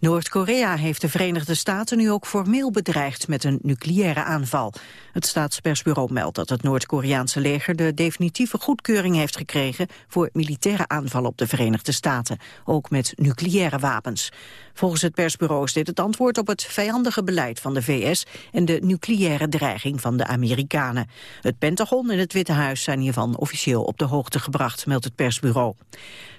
Noord-Korea heeft de Verenigde Staten nu ook formeel bedreigd met een nucleaire aanval. Het staatspersbureau meldt dat het Noord-Koreaanse leger de definitieve goedkeuring heeft gekregen voor militaire aanvallen op de Verenigde Staten, ook met nucleaire wapens. Volgens het persbureau is dit het antwoord op het vijandige beleid van de VS en de nucleaire dreiging van de Amerikanen. Het Pentagon en het Witte Huis zijn hiervan officieel op de hoogte gebracht, meldt het persbureau.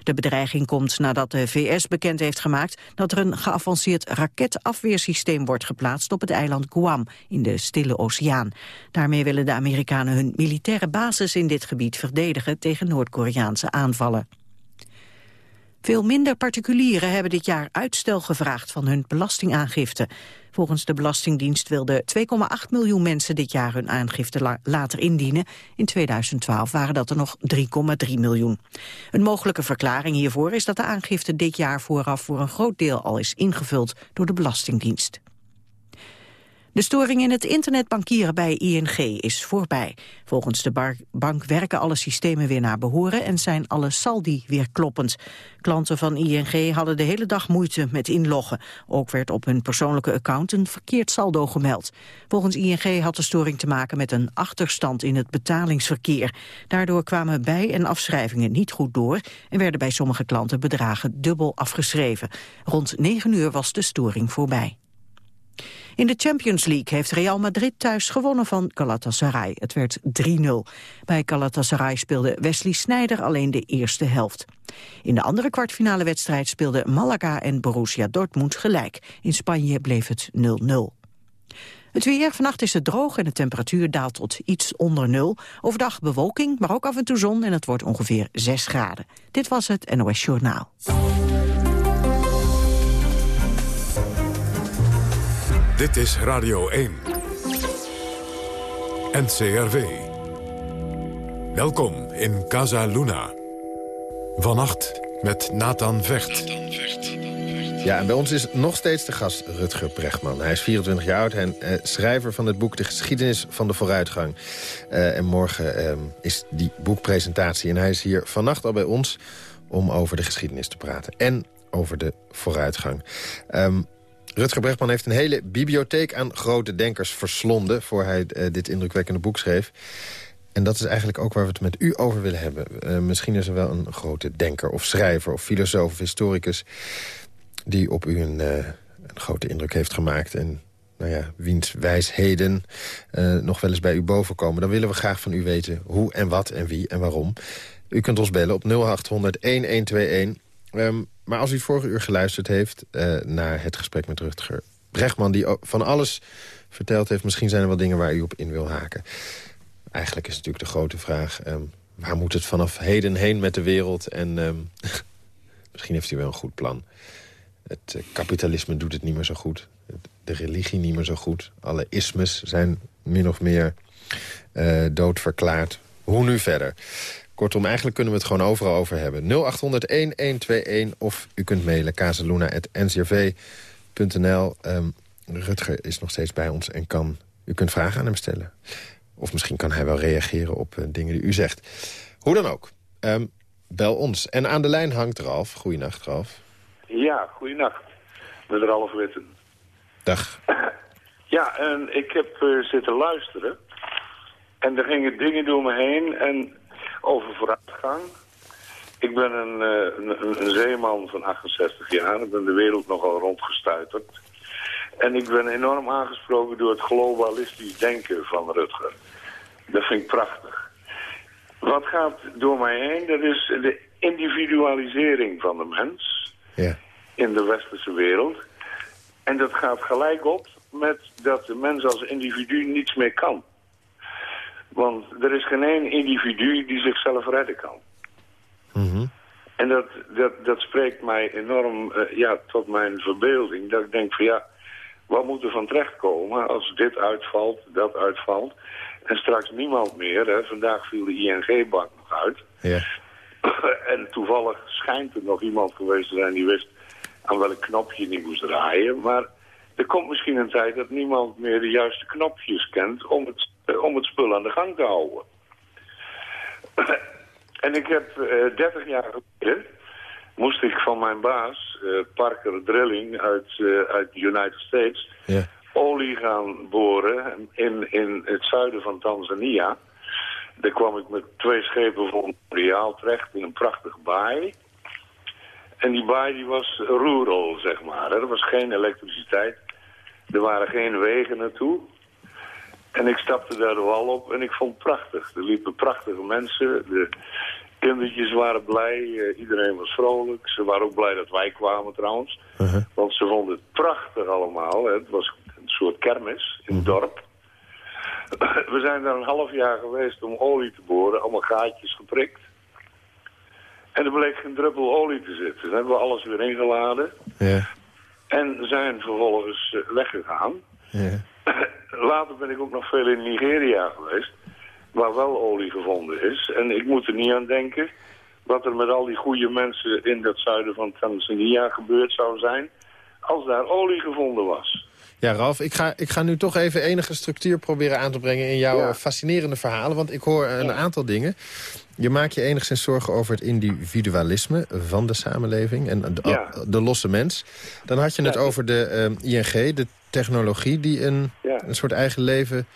De bedreiging komt nadat de VS bekend heeft gemaakt dat er een geavanceerd raketafweersysteem wordt geplaatst op het eiland Guam in de Stille Oceaan. Daarmee willen de Amerikanen hun militaire basis in dit gebied verdedigen tegen Noord-Koreaanse aanvallen. Veel minder particulieren hebben dit jaar uitstel gevraagd van hun belastingaangifte. Volgens de Belastingdienst wilden 2,8 miljoen mensen dit jaar hun aangifte later indienen. In 2012 waren dat er nog 3,3 miljoen. Een mogelijke verklaring hiervoor is dat de aangifte dit jaar vooraf voor een groot deel al is ingevuld door de Belastingdienst. De storing in het internetbankieren bij ING is voorbij. Volgens de bank werken alle systemen weer naar behoren en zijn alle saldi weer kloppend. Klanten van ING hadden de hele dag moeite met inloggen. Ook werd op hun persoonlijke account een verkeerd saldo gemeld. Volgens ING had de storing te maken met een achterstand in het betalingsverkeer. Daardoor kwamen bij- en afschrijvingen niet goed door en werden bij sommige klanten bedragen dubbel afgeschreven. Rond 9 uur was de storing voorbij. In de Champions League heeft Real Madrid thuis gewonnen van Galatasaray. Het werd 3-0. Bij Galatasaray speelde Wesley Sneijder alleen de eerste helft. In de andere kwartfinale wedstrijd speelden Malaga en Borussia Dortmund gelijk. In Spanje bleef het 0-0. Het weer, vannacht is het droog en de temperatuur daalt tot iets onder nul. Overdag bewolking, maar ook af en toe zon en het wordt ongeveer 6 graden. Dit was het NOS Journaal. Dit is Radio 1. NCRV. Welkom in Casa Luna. Vannacht met Nathan Vecht. Ja, en bij ons is nog steeds de gast Rutger Brechtman. Hij is 24 jaar oud en eh, schrijver van het boek De Geschiedenis van de Vooruitgang. Uh, en morgen uh, is die boekpresentatie. En hij is hier vannacht al bij ons om over de geschiedenis te praten. En over de vooruitgang. Um, Rutger Brechtman heeft een hele bibliotheek aan grote denkers verslonden... voor hij uh, dit indrukwekkende boek schreef. En dat is eigenlijk ook waar we het met u over willen hebben. Uh, misschien is er wel een grote denker of schrijver of filosoof of historicus... die op u een, uh, een grote indruk heeft gemaakt... en nou ja, wiens wijsheden nog wel eens bij u bovenkomen. Dan willen we graag van u weten hoe en wat en wie en waarom. U kunt ons bellen op 0800-1121... Um, maar als u vorige uur geluisterd heeft uh, naar het gesprek met Rutger Brechtman... die van alles verteld heeft, misschien zijn er wel dingen waar u op in wil haken. Eigenlijk is natuurlijk de grote vraag... Um, waar moet het vanaf heden heen met de wereld? En um, misschien heeft u wel een goed plan. Het uh, kapitalisme doet het niet meer zo goed. De religie niet meer zo goed. Alle ismes zijn min of meer uh, doodverklaard. Hoe nu verder? Kortom, eigenlijk kunnen we het gewoon overal over hebben. 0800-1121 of u kunt mailen kazeluna.ncrv.nl. Um, Rutger is nog steeds bij ons en kan, u kunt vragen aan hem stellen. Of misschien kan hij wel reageren op uh, dingen die u zegt. Hoe dan ook, um, bel ons. En aan de lijn hangt Ralf. Goeienacht, Ralf. Ja, goeienacht. Met Ralf Witten. Dag. Ja, en ik heb uh, zitten luisteren. En er gingen dingen door me heen. En over vooruitgang. Ik ben een, een, een, zeeman van 68 jaar. Ik ben de wereld nogal rondgestuiterd. En ik ben enorm aangesproken door het globalistisch denken van Rutger. Dat vind ik prachtig. Wat gaat door mij heen? Dat is de individualisering van de mens ja. in de westerse wereld. En dat gaat gelijk op met dat de mens als individu niets meer kan. Want er is geen één individu die zichzelf redden kan. Mm En dat, dat, dat spreekt mij enorm uh, ja, tot mijn verbeelding. Dat ik denk van ja, wat moet er van terechtkomen als dit uitvalt, dat uitvalt. En straks niemand meer. Hè. Vandaag viel de ING-bank nog uit. Ja. en toevallig schijnt er nog iemand geweest te zijn die wist aan welk knopje die moest draaien. Maar er komt misschien een tijd dat niemand meer de juiste knopjes kent om het eh, om het spul aan de gang te houden. en ik heb uh, 30 jaar geleden moest ik van mijn baas, uh, Parker Drilling uit, uh, uit de United States, olie gaan boren in, in het zuiden van Tanzania. Daar kwam ik met twee schepen vol materiaal terecht in een prachtige baai. En die baai die was rural, zeg maar. Er was geen elektriciteit. Er waren geen wegen naartoe. En ik stapte daar de wal op en ik vond het prachtig. Er liepen prachtige mensen. De kindertjes waren blij. eh, iedereen was vrolijk. Ze waren ook blij dat wij kwamen trouwens. Uh-huh. Want ze vonden het prachtig allemaal. Hè. Het was een soort kermis in het dorp. We zijn daar een half jaar geweest om olie te boren. Allemaal gaatjes geprikt. En er bleek geen druppel olie te zitten. Dan hebben we alles weer ingeladen. Ja. En zijn vervolgens eh, weggegaan. Later ben ik ook nog veel in Nigeria geweest. Waar wel olie gevonden is. En ik moet er niet aan denken wat er met al die goede mensen in dat zuiden van Tanzania gebeurd zou zijn. Als daar olie gevonden was. Ja, Ralf, ik ga, ik ga nu toch even enige structuur proberen aan te brengen... in jouw Ja. fascinerende verhalen, want ik hoor een aantal dingen. Je maakt je enigszins zorgen over het individualisme van de samenleving... en de, Ja. de losse mens. Dan had je het over de eh, ING, de technologie... die een, een soort eigen leven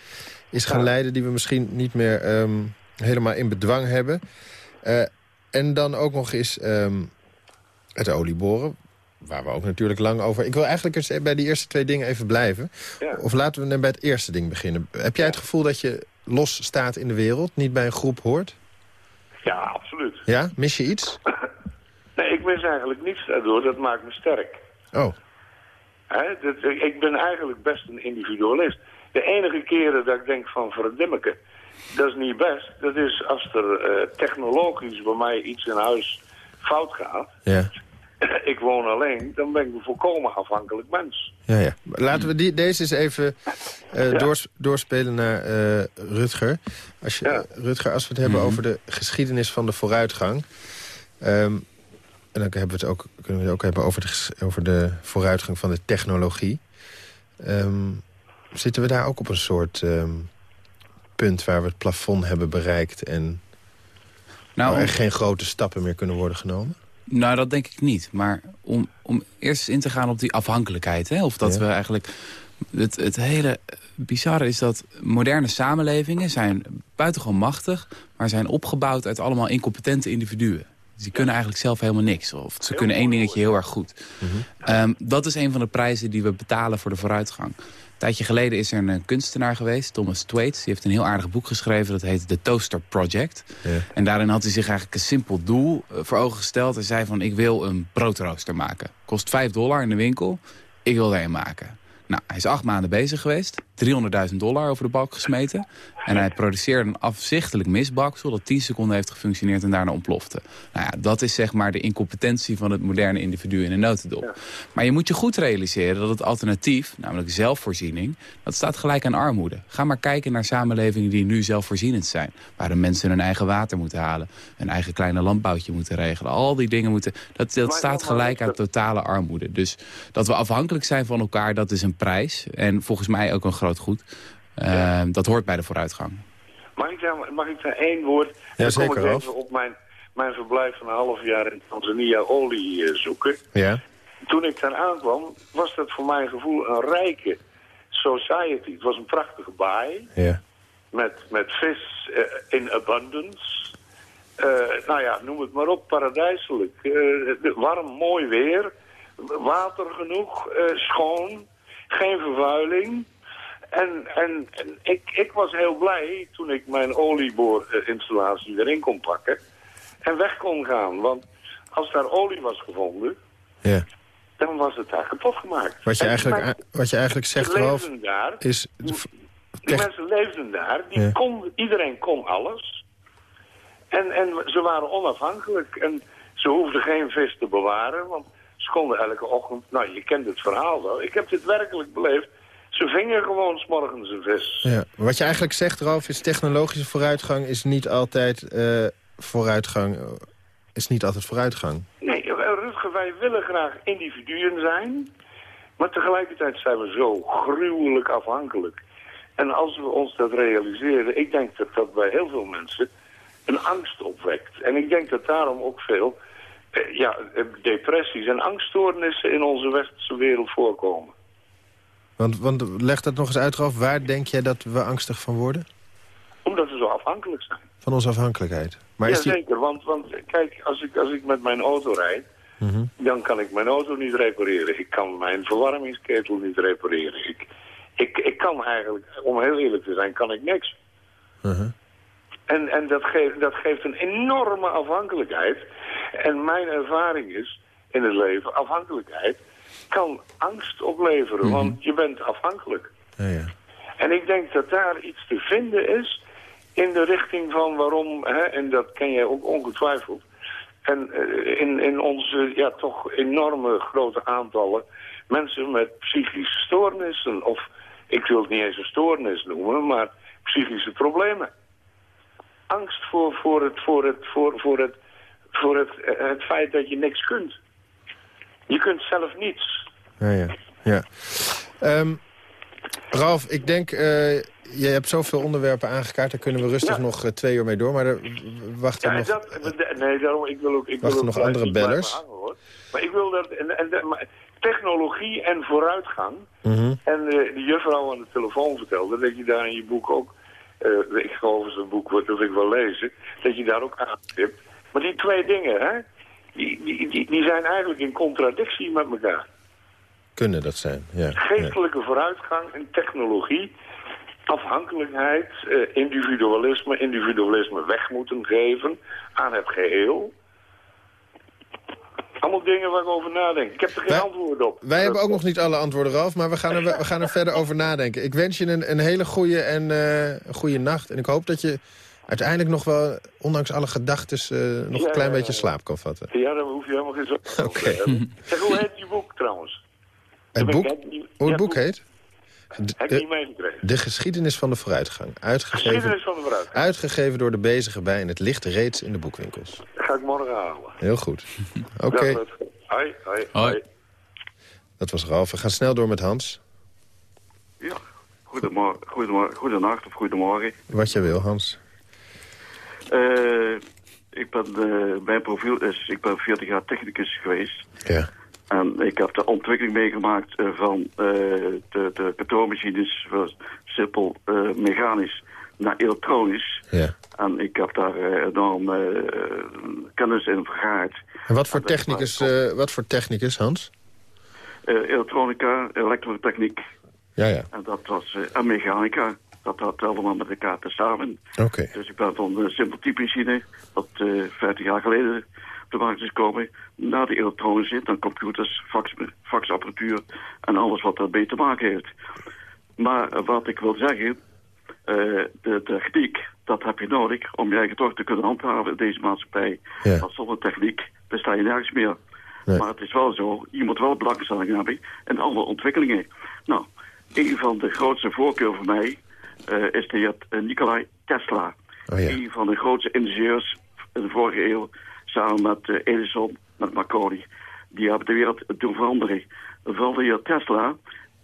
is gaan leiden... die we misschien niet meer ehm, helemaal in bedwang hebben. Eh, en dan ook nog eens ehm, het olieboren... Waar we ook natuurlijk lang over... Ik wil eigenlijk eens bij die eerste twee dingen even blijven. Ja. Of laten we dan bij het eerste ding beginnen. Heb jij het gevoel dat je los staat in de wereld? Niet bij een groep hoort? Ja, absoluut. Ja? Mis je iets? Nee, ik mis eigenlijk niets daardoor. Dat maakt me sterk. Oh, dat, ik ben eigenlijk best een individualist. De enige keren dat ik denk van verdimmeke, dat is niet best. Dat is als er eh, technologisch bij mij iets in huis fout gaat. ja. ik woon alleen, dan ben ik een volkomen afhankelijk mens. Ja, ja. Laten we die, deze eens even eh, Ja. doors- doorspelen naar eh, Rutger. Als je, Ja. eh, Rutger, als we het hebben over de geschiedenis van de vooruitgang... ehm, en dan hebben we het ook, kunnen we het ook hebben over de, over de vooruitgang van de technologie. Ehm, zitten we daar ook op een soort ehm, punt waar we het plafond hebben bereikt... en Nou, waar om- er geen grote stappen meer kunnen worden genomen? Nou, dat denk ik niet. Maar om, om eerst in te gaan op die afhankelijkheid. Hè? Of dat Ja. we eigenlijk... Het, het hele bizarre is dat moderne samenlevingen zijn buitengewoon machtig... maar zijn opgebouwd uit allemaal incompetente individuen. Dus die kunnen eigenlijk zelf helemaal niks. Of ze kunnen één dingetje heel erg goed. Ehm, dat is een van de prijzen die we betalen voor de vooruitgang. Een tijdje geleden is er een eh, kunstenaar geweest, Thomas Twaits. Die heeft een heel aardig boek geschreven, dat heet The Toaster Project. Ja. En daarin had hij zich eigenlijk een simpel doel eh, voor ogen gesteld. Hij zei van, ik wil een broodrooster maken. Kost 5 dollar in de winkel, ik wil er een maken. Nou, hij is acht maanden bezig geweest. 300.000 dollar over de balk gesmeten. En hij produceerde een afzichtelijk misbaksel... dat 10 seconden heeft gefunctioneerd en daarna ontplofte. Nou ja, dat is zeg maar de incompetentie van het moderne individu in een notendop. Maar je moet je goed realiseren dat het alternatief, namelijk zelfvoorziening... dat staat gelijk aan armoede. Ga maar kijken naar samenlevingen die nu zelfvoorzienend zijn. Waar de mensen hun eigen water moeten halen. Hun eigen kleine landbouwtje moeten regelen. Al die dingen moeten... Dat, dat staat gelijk aan totale armoede. Dus dat we afhankelijk zijn van elkaar, dat is een prijs. En volgens mij ook een groot goed. Eh, Dat hoort bij de vooruitgang. Mag ik daar, mag ik daar één woord? dan zeker, kom ik even op mijn, mijn verblijf van een half jaar in Tanzania olie eh, zoeken. Ja? Toen ik daar aankwam, was dat voor mijn gevoel een rijke society. Het was een prachtige baai. Ja. met, met vis eh, in abundance. Eh, nou ja, noem het maar op, paradijselijk. Eh, warm, mooi weer, water genoeg, eh, schoon, geen vervuiling. En, en, en ik, ik was heel blij toen ik mijn olieboorinstallatie erin kon pakken en weg kon gaan. Want als daar olie was gevonden, ja. dan was het daar kapot gemaakt. Wat, je En eigenlijk, wat je eigenlijk zegt, Ralf, daar, is... die mensen leefden daar, die Ja. kon, iedereen kon alles. En, en ze waren onafhankelijk en ze hoefden geen vis te bewaren, want ze konden elke ochtend, nou je kent het verhaal wel, ik heb dit werkelijk beleefd, ze vingen gewoon s'morgens een vis. Ja. Wat je eigenlijk zegt, Ralf, is technologische vooruitgang is niet altijd eh, vooruitgang. eh, Is niet altijd vooruitgang. Nee, eh, Rutger, wij willen graag individuen zijn, maar tegelijkertijd zijn we zo gruwelijk afhankelijk. En als we ons dat realiseren, ik denk dat dat bij heel veel mensen een angst opwekt. En ik denk dat daarom ook veel ja, depressies en angststoornissen in onze westerse wereld voorkomen. Want, want leg dat nog eens uit, Ralf. Waar denk jij dat we angstig van worden? Omdat we zo afhankelijk zijn. Van onze afhankelijkheid. Maar ja, is die... zeker. Want, want kijk, als ik, als ik met mijn auto rijd... Mhm. dan kan ik mijn auto niet repareren. Ik kan mijn verwarmingsketel niet repareren. Ik, ik, ik kan eigenlijk, om heel eerlijk te zijn, kan ik niks. Mhm. En, en dat, geeft, dat geeft een enorme afhankelijkheid. En mijn ervaring is in het leven, afhankelijkheid kan angst opleveren. Want je bent afhankelijk. Ja, ja. En ik denk dat daar iets te vinden is in de richting van waarom, hè, en dat ken jij ook ongetwijfeld, en eh, in, in onze ja, toch enorme grote aantallen mensen met psychische stoornissen, of ik wil het niet eens een stoornis noemen, maar psychische problemen. Angst voor, voor, het, voor, het, voor, voor, het, voor het, eh, het feit dat je niks kunt. Je kunt zelf niets. Ja, ja. ja. Ehm, Ralf, ik denk, eh, je hebt zoveel onderwerpen aangekaart... daar kunnen we rustig Ja. nog eh, twee uur mee door. Maar er wachten Ja, nog... dat, nee, daarom, ik wil ook... Ik wil Wachten ook nog andere bellers? hoor. Maar ik wil dat... En, en, maar technologie en vooruitgang... Mhm. En eh, die juffrouw aan de telefoon vertelde dat je daar in je boek ook... ik geloof dat het boek wordt, dat ik wel lezen... dat je daar ook aanstipt. Maar die twee dingen, hè... Die, die, die, die zijn eigenlijk in contradictie met elkaar. Kunnen dat zijn, ja. ja. Geestelijke vooruitgang en technologie... afhankelijkheid, eh, individualisme, individualisme weg moeten geven aan het geheel... Allemaal dingen waar ik over nadenk. Ik heb er geen Wij- antwoord op. Wij hebben ook nog niet alle antwoorden, Ralf, maar we gaan er, we gaan er verder over nadenken. Ik wens je een, een hele goede en eh, een goede nacht. En ik hoop dat je uiteindelijk nog wel, ondanks alle gedachten, eh, nog Ja, een klein ja, beetje slaap kan vatten. Ja, daar hoef je helemaal geen zorgen Oké. hebben. Zeg, hoe heet je boek trouwens? Het boek, hoe het ja, boek heet? Heb ik De, niet meegekregen. de geschiedenis van de vooruitgang. Uitgegeven, Geschiedenis van de vooruitgang. uitgegeven door de bezige bij en het ligt reeds in de boekwinkels. Dat ga ik morgen halen. Heel goed. Oké. Hoi, hoi, Hoi. hoi. dat was Ralf. We gaan snel door met Hans. Ja, goedemorgen, goedemorgen, goedenacht of goedemorgen. Wat je wil, Hans. Eh, ik ben, eh, mijn profiel is, ik ben 40 jaar technicus geweest. Ja. En ik heb de ontwikkeling meegemaakt eh, van de, de kantoormachines, van simpel mechanisch naar elektronisch. ja. En ik heb daar enorm kennis in vergaard. En wat voor, En technicus, was- wat voor technicus, Hans? Elektronica, elektrotechniek Ja, ja. en dat was en mechanica. Dat had allemaal met elkaar te samen. Oké. Dus ik ben van een simpel typemachine, dat eh 50 jaar geleden op de markt is gekomen, naar de elektronische, dan computers, fax, faxapparatuur en alles wat daarmee te maken heeft. Maar eh, wat ik wil zeggen, eh, de techniek, dat heb je nodig om je eigen toch te kunnen handhaven in deze maatschappij. Ja. Want zonder techniek besta je nergens meer. Nee. Maar het is wel zo, je moet wel belangstelling hebben in alle ontwikkelingen. Nou, een van de grootste voorkeuren voor mij eh, is de heer eh, Nikolai Tesla. Oh ja. Een van de grootste ingenieurs in de vorige eeuw, samen met eh, Edison, met Marconi. Die hebben de wereld doen veranderen. Vooral de heer Tesla,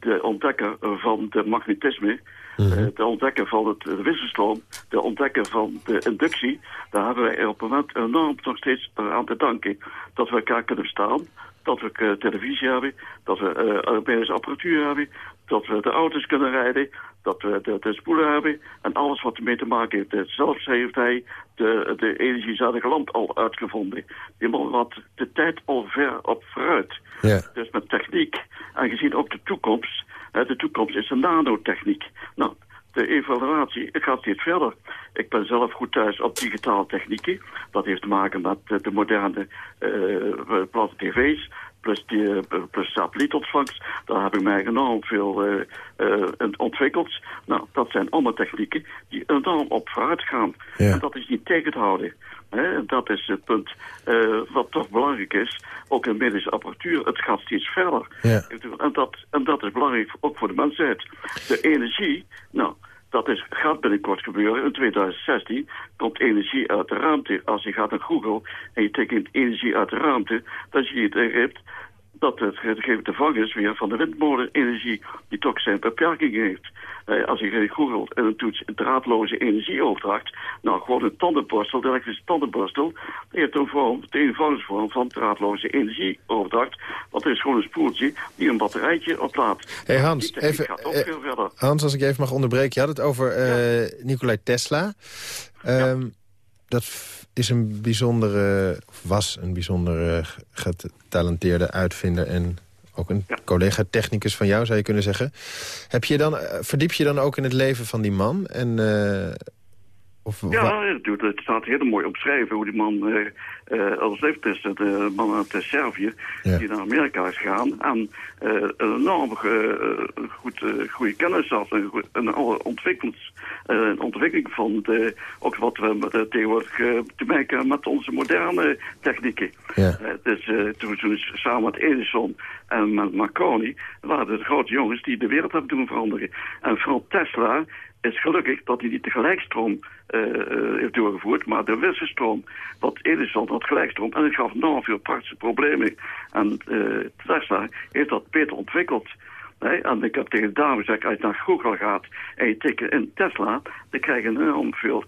de ontdekker van de magnetisme, eh, de ontdekker van het wisselstroom, de ontdekker van de inductie, daar hebben wij op het moment enorm nog steeds aan te danken. Dat we elkaar kunnen verstaan, dat we televisie hebben, dat we eh Europese apparatuur hebben, dat we de auto's kunnen rijden, dat we de, de spoelen hebben en alles wat ermee te maken heeft. Zelfs heeft hij de, de energiezadige lamp al uitgevonden. Helemaal wat de tijd al ver op vooruit. Ja. Dus met techniek, en gezien ook de toekomst, de toekomst is een nanotechniek. Nou, de evaluatie gaat steeds verder. Ik ben zelf goed thuis op digitale technieken. Dat heeft te maken met de moderne eh platte tv's, plus, die, eh, plus satellietontvangs. Daar heb ik mij enorm veel eh, eh, ontwikkeld. Nou, dat zijn allemaal technieken die enorm op vooruit gaan. Ja. En dat is niet tegen te houden. Hè, dat is het punt wat toch belangrijk is. Ook in medische apparatuur, het gaat steeds verder. Ja. En, dat, en dat is belangrijk ook voor de mensheid. De energie, nou, dat is, gaat binnenkort gebeuren. In 2016 komt energie uit de ruimte. Als je gaat naar Google en je tekent energie uit de ruimte, dan zie je het, dat het gegeven te vangen is weer van de windmolenenergie, die toch zijn beperkingen heeft. Eh, als je googelt en een toets draadloze energieoverdracht, nou gewoon een tandenborstel, de elektrische tandenborstel, die heeft een vorm, de eenvoudigheidsvorm van draadloze energieoverdracht. Want er is gewoon een spoeltje die een batterijtje oplaadt. Hey Hans, even, eh, Hans, als ik even mag onderbreken, je had het over uh, Nikolai Tesla. Um, Dat is een bijzondere, was een bijzondere getalenteerde uitvinder... en ook een collega-technicus van jou, zou je kunnen zeggen. Heb je dan, eh, verdiep je dan ook in het leven van die man? En, uh, of, ja, het staat heel mooi omschreven hoe die man uh, uh, als leeftest, de man uit Servië, die naar Amerika is gegaan en uh, een enorm goed, goede kennis had en een alle ontwikkeling van de, ook wat we tegenwoordig te maken met onze moderne technieken. Ja. dus toen, toen samen met Edison en met Marconi waren de grote jongens die de wereld hebben doen veranderen. En vooral Tesla is gelukkig dat hij niet de gelijkstroom uh, heeft doorgevoerd, maar de wisselstroom, wat Edison had gelijkstroom, en het gaf enorm veel praktische problemen. En uh, Tesla heeft dat beter ontwikkeld. En ik heb tegen de dames gezegd, als je naar Google gaat en je tikt in Tesla, dan krijg je enorm veel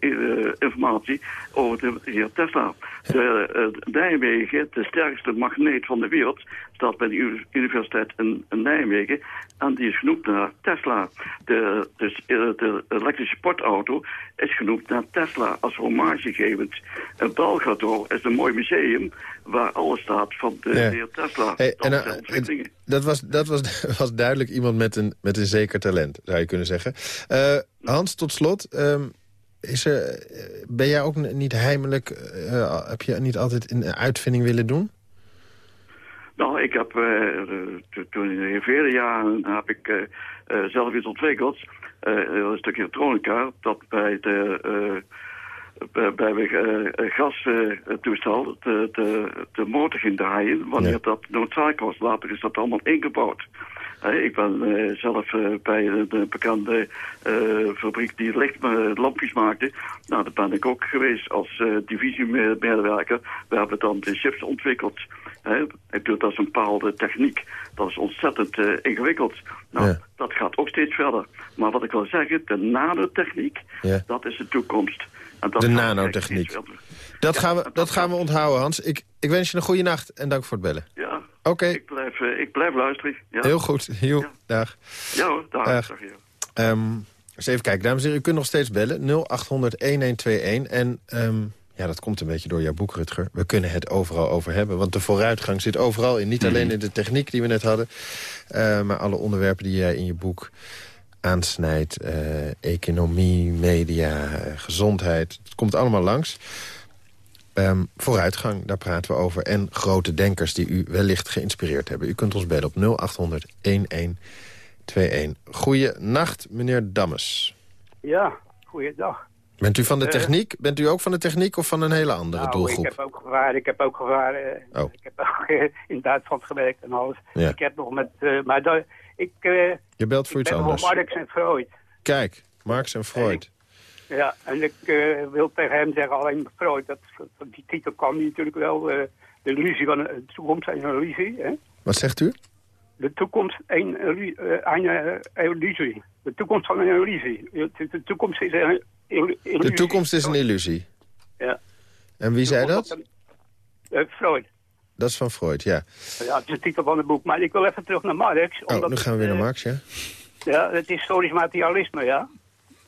informatie over de heer Tesla. De uh, Nijmegen, de sterkste magneet van de wereld, staat bij de universiteit in, in Nijmegen. En die is genoemd naar Tesla. De, dus, de elektrische sportauto is genoemd naar Tesla als hommagegevend. En Belgrado is een mooi museum waar alles staat van de heer Tesla. Hey, dat, en, dat, was, dat was, was duidelijk iemand met een, met een zeker talent, zou je kunnen zeggen. Uh, Hans, tot slot... Um, is er, ben jij ook niet heimelijk, uh, heb je niet altijd een uitvinding willen doen? Nou, ik heb uh, toen in vele jaren heb ik uh, zelf iets ontwikkeld. een stukje elektronica dat bij de bij de gastoestel de, de, de motor ging draaien wanneer dat noodzakelijk was. Later is dat allemaal ingebouwd. ik ben zelf bij de bekende fabriek die lichtlampjes maakte. Nou, daar ben ik ook geweest als divisiemedewerker. We hebben dan de chips ontwikkeld. Ik doe dat is een bepaalde techniek. Dat is ontzettend ingewikkeld. Nou, dat gaat ook steeds verder. Maar wat ik wil zeggen, de nanotechniek, ja. dat is de toekomst de nanotechniek. Dat, gaan we, dat gaan we onthouden, Hans. Ik, ik wens je een goede nacht en dank voor het bellen. Ja, Oké. ik, blijf, uh, ik blijf luisteren. Ja. Heel goed. Ja. dag. Ja hoor, dag. dag. Um, eens even kijken, dames en heren. U kunt nog steeds bellen. 0800-1121. En um, ja, dat komt een beetje door jouw boek, Rutger. We kunnen het overal over hebben. Want de vooruitgang zit overal in. Niet mhm. alleen in de techniek die we net hadden. Uh, maar alle onderwerpen die jij in je boek aansnijdt. Uh, economie, media, uh, gezondheid. Het komt allemaal langs. Um, vooruitgang, daar praten we over. En grote denkers die u wellicht geïnspireerd hebben. U kunt ons bellen op 0800-1121. Goeienacht, meneer Dammes. Ja, goeiedag. Bent u van de eh, techniek? Bent u ook van de techniek of van een hele andere nou, doelgroep? ik heb ook gevaren. Ik heb ook gevaren. Oh. Ik heb ook in Duitsland gewerkt en alles. Ja. Ik heb nog met... maar ik, uh, Je belt voor iets anders. Marx en Freud. Kijk, Marx en Freud. ja, en ik wil tegen hem zeggen, alleen Freud, dat, die titel kwam natuurlijk wel. De illusie van de toekomst een illusie. Hè? Wat zegt u? De toekomst een, een illusie. De toekomst van een illusie. De toekomst is een illusie. De toekomst is een illusie? Ja. En wie zei dat? Freud. Dat is van Freud, ja. Ja, het is de titel van het boek. Maar ik wil even terug naar Marx. Oh, omdat nu gaan we weer naar eh, Marx, ja? Ja, het historisch materialisme, ja.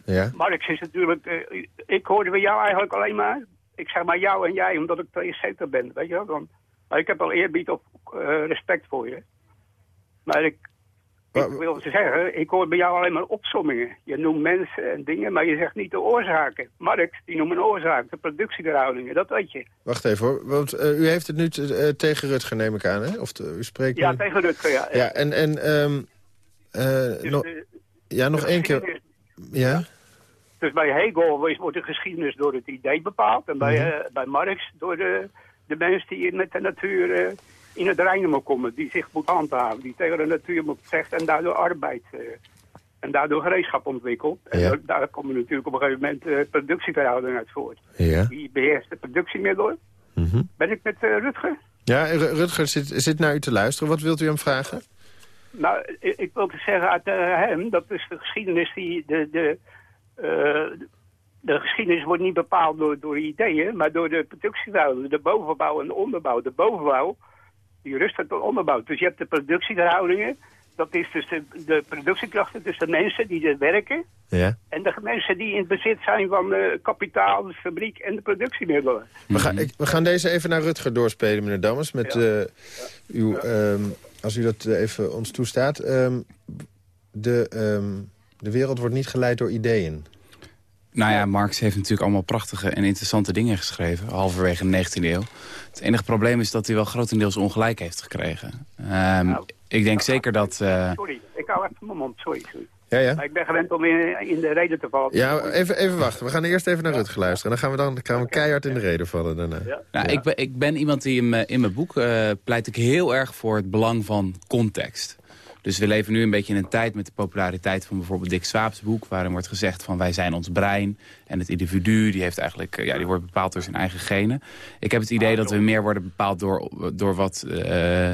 Ja. Marx is natuurlijk... Uh, ik hoorde bij jou eigenlijk alleen maar... Ik zeg maar jou en jij, omdat ik tegenzeker ben, weet je wel. Dan, maar ik heb wel eerbied of uh, respect voor je. Maar ik ik wil zeggen, ik hoor bij jou alleen maar opsommingen. Je noemt mensen en dingen, maar je zegt niet de oorzaken. Marx, die noemt een oorzaak, de productieverhoudingen, dat weet je. Wacht even hoor, want uh, u heeft het nu uh, tegen Rutger, neem ik aan, hè? Of u spreekt Ja, tegen Rutger, ja. Ja, en, en um, dus no de, ja, nog één keer. Ja? Dus bij Hegel wordt de geschiedenis door het idee bepaald. En bij, mm -hmm. bij Marx door de, de mensen die met de natuur in het reinen moet komen, die zich moet handhaven, die tegen de natuur moet vechten en daardoor arbeid uh, en daardoor gereedschap ontwikkelt. En daar komen natuurlijk op een gegeven moment uh, productieverhoudingen uit voort. Ja. Wie beheerst de productiemiddelen? Mm -hmm. Ben ik met uh, Rutger? Ja, Rutger zit, zit naar u te luisteren. Wat wilt u hem vragen? Nou, ik, ik wil zeggen uit hem, dat is de geschiedenis die... De, de, de geschiedenis wordt niet bepaald door, door ideeën, maar door de productieverhoudingen. De bovenbouw en de onderbouw. De bovenbouw, die rust op de onderbouw. Dus je hebt de productieverhoudingen dat is dus de, de productiekrachten, dus de mensen die er werken. Ja. En de mensen die in het bezit zijn van uh, kapitaal, de fabriek en de productiemiddelen. We, gaan, ik, we gaan deze even naar Rutger doorspelen, meneer Dammers. Met uh, uw, um, als u dat eh, even ons toestaat. Um, de, um, de wereld wordt niet geleid door ideeën. Nou ja, Marx heeft natuurlijk allemaal prachtige en interessante dingen geschreven. Halverwege de 19e eeuw. Het enige probleem is dat hij wel grotendeels ongelijk heeft gekregen. Um, nou, ik denk zeker dat... Uh... Sorry, ik hou even mijn mond. Sorry, sorry. Ja, ja. Maar ik ben gewend om in, in de reden te vallen. Ja, even, even wachten. We gaan eerst even naar Rutger luisteren. Dan gaan we dan gaan we keihard in de reden vallen daarna. Ja. Nou, ik, ben, ik ben iemand die in, in mijn boek uh, pleit ik heel erg voor het belang van context. Dus we leven nu een beetje in een tijd met de populariteit van bijvoorbeeld Dick Swaap's boek... waarin wordt gezegd van wij zijn ons brein en het individu... die, heeft eigenlijk, ja, die wordt bepaald door zijn eigen genen. Ik heb het idee dat we meer worden bepaald door, door wat uh,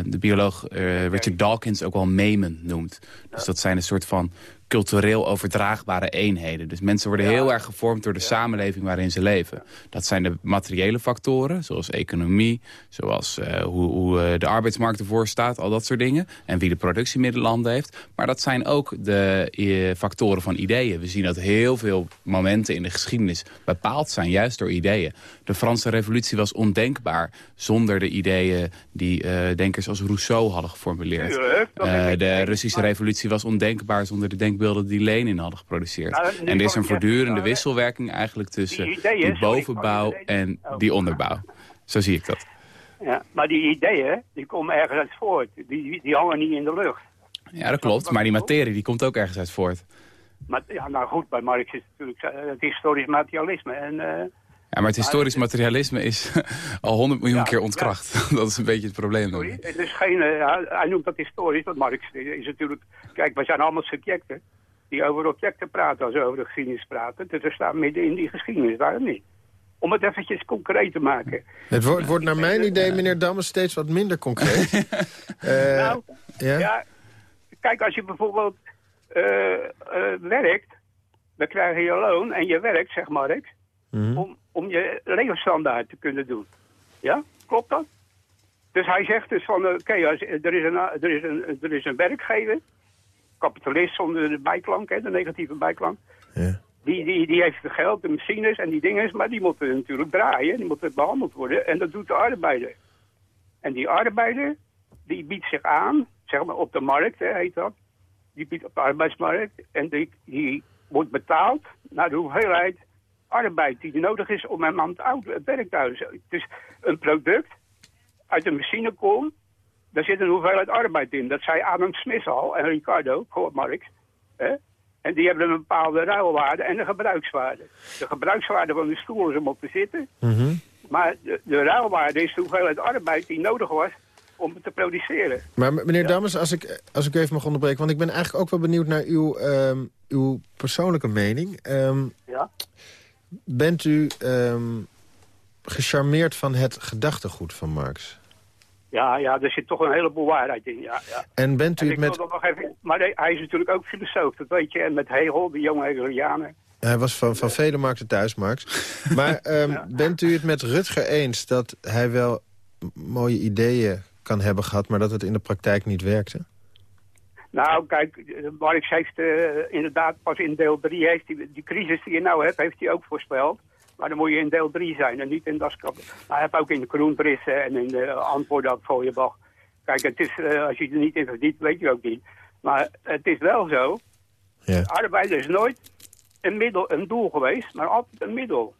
de bioloog uh, Richard Dawkins ook wel memen noemt. Dus dat zijn een soort van cultureel overdraagbare eenheden. Dus mensen worden heel erg gevormd door de samenleving waarin ze leven. Dat zijn de materiële factoren, zoals economie, zoals uh, hoe, hoe uh, de arbeidsmarkt ervoor staat, al dat soort dingen. En wie de productiemiddelanden heeft. Maar dat zijn ook de uh, factoren van ideeën. We zien dat heel veel momenten in de geschiedenis bepaald zijn, juist door ideeën. De Franse revolutie was ondenkbaar zonder de ideeën die denkers als Rousseau hadden geformuleerd. de Russische revolutie was ondenkbaar zonder de denkbeelden die Lenin hadden geproduceerd. Nou, en er is een voortdurende wisselwerking eigenlijk tussen die, bovenbouw en oh. die onderbouw. Zo zie ik dat. Ja, maar die ideeën, die komen ergens uit voort. Die, die hangen niet in de lucht. Ja, dat klopt. Maar die materie, die komt ook ergens uit voort. Maar, ja, nou goed, bij Marx is natuurlijk eh, het historisch materialisme. En, uh, ja, maar het historisch materialisme is al honderd miljoen keer ontkracht. dat is een beetje het probleem. Sorry, het is geen, uh, hij noemt dat historisch, want Marx is natuurlijk... Kijk, wij zijn allemaal subjecten die over objecten praten als over de geschiedenis praten. Dus er staat midden in die geschiedenis, waarom niet? Om het eventjes concreet te maken. Het wordt, wordt naar mijn idee, meneer Dammers, steeds wat minder concreet. uh, nou, ja? ja? Kijk, als je bijvoorbeeld uh, werkt, dan krijg je je loon en je werkt, zeg maar ik, mhm. om, om je levensstandaard te kunnen doen. Ja, klopt dat? Dus hij zegt dus van, oké, er, is een, er, is een, er is een werkgever kapitalist zonder de bijklank, hè, de negatieve bijklank. Ja. Die, die, die heeft het geld, de machines en die dingen, maar die moeten natuurlijk draaien. Die moeten behandeld worden en dat doet de arbeider. En die arbeider, die biedt zich aan, zeg maar op de markt, hè, heet dat. Die biedt op de arbeidsmarkt en die, die wordt betaald naar de hoeveelheid arbeid die nodig is om hem aan het werk te houden. Het is een product uit een machine komt daar zit een hoeveelheid arbeid in. Dat zei Adam Smith al en Ricardo, voor Marx. Hè? En die hebben een bepaalde ruilwaarde en een gebruikswaarde. De gebruikswaarde van de stoel is om op te zitten. Mhm. Maar de, de ruilwaarde is de hoeveelheid arbeid die nodig was om het te produceren. Maar meneer ja. Dammers, als ik, als ik even mag onderbreken... want ik ben eigenlijk ook wel benieuwd naar uw, um, uw persoonlijke mening. Um, ja? Bent u um, gecharmeerd van het gedachtegoed van Marx? Ja, ja, er zit toch een heleboel waarheid in, ja. ja. En bent u het met... Nog even, maar hij is natuurlijk ook filosoof, dat weet je. En met Hegel, de jonge Hegelianen. Hij was van, van vele markten thuis, Marx. Maar um, bent u het met Rutger eens dat hij wel mooie ideeën kan hebben gehad... maar dat het in de praktijk niet werkte? Nou, kijk, Marx heeft uh, inderdaad pas in deel 3... Heeft die, die crisis die je nou hebt, heeft hij ook voorspeld. Maar dan moet je in deel 3 zijn en niet in kap. Maar hij heeft ook in de groenbrissen en in de antwoorden op Fooienbach. Kijk, het is, uh, als je er niet in verdient, weet je ook niet. Maar het is wel zo. Ja. Arbeid is nooit een, middel, een doel geweest, maar altijd een middel.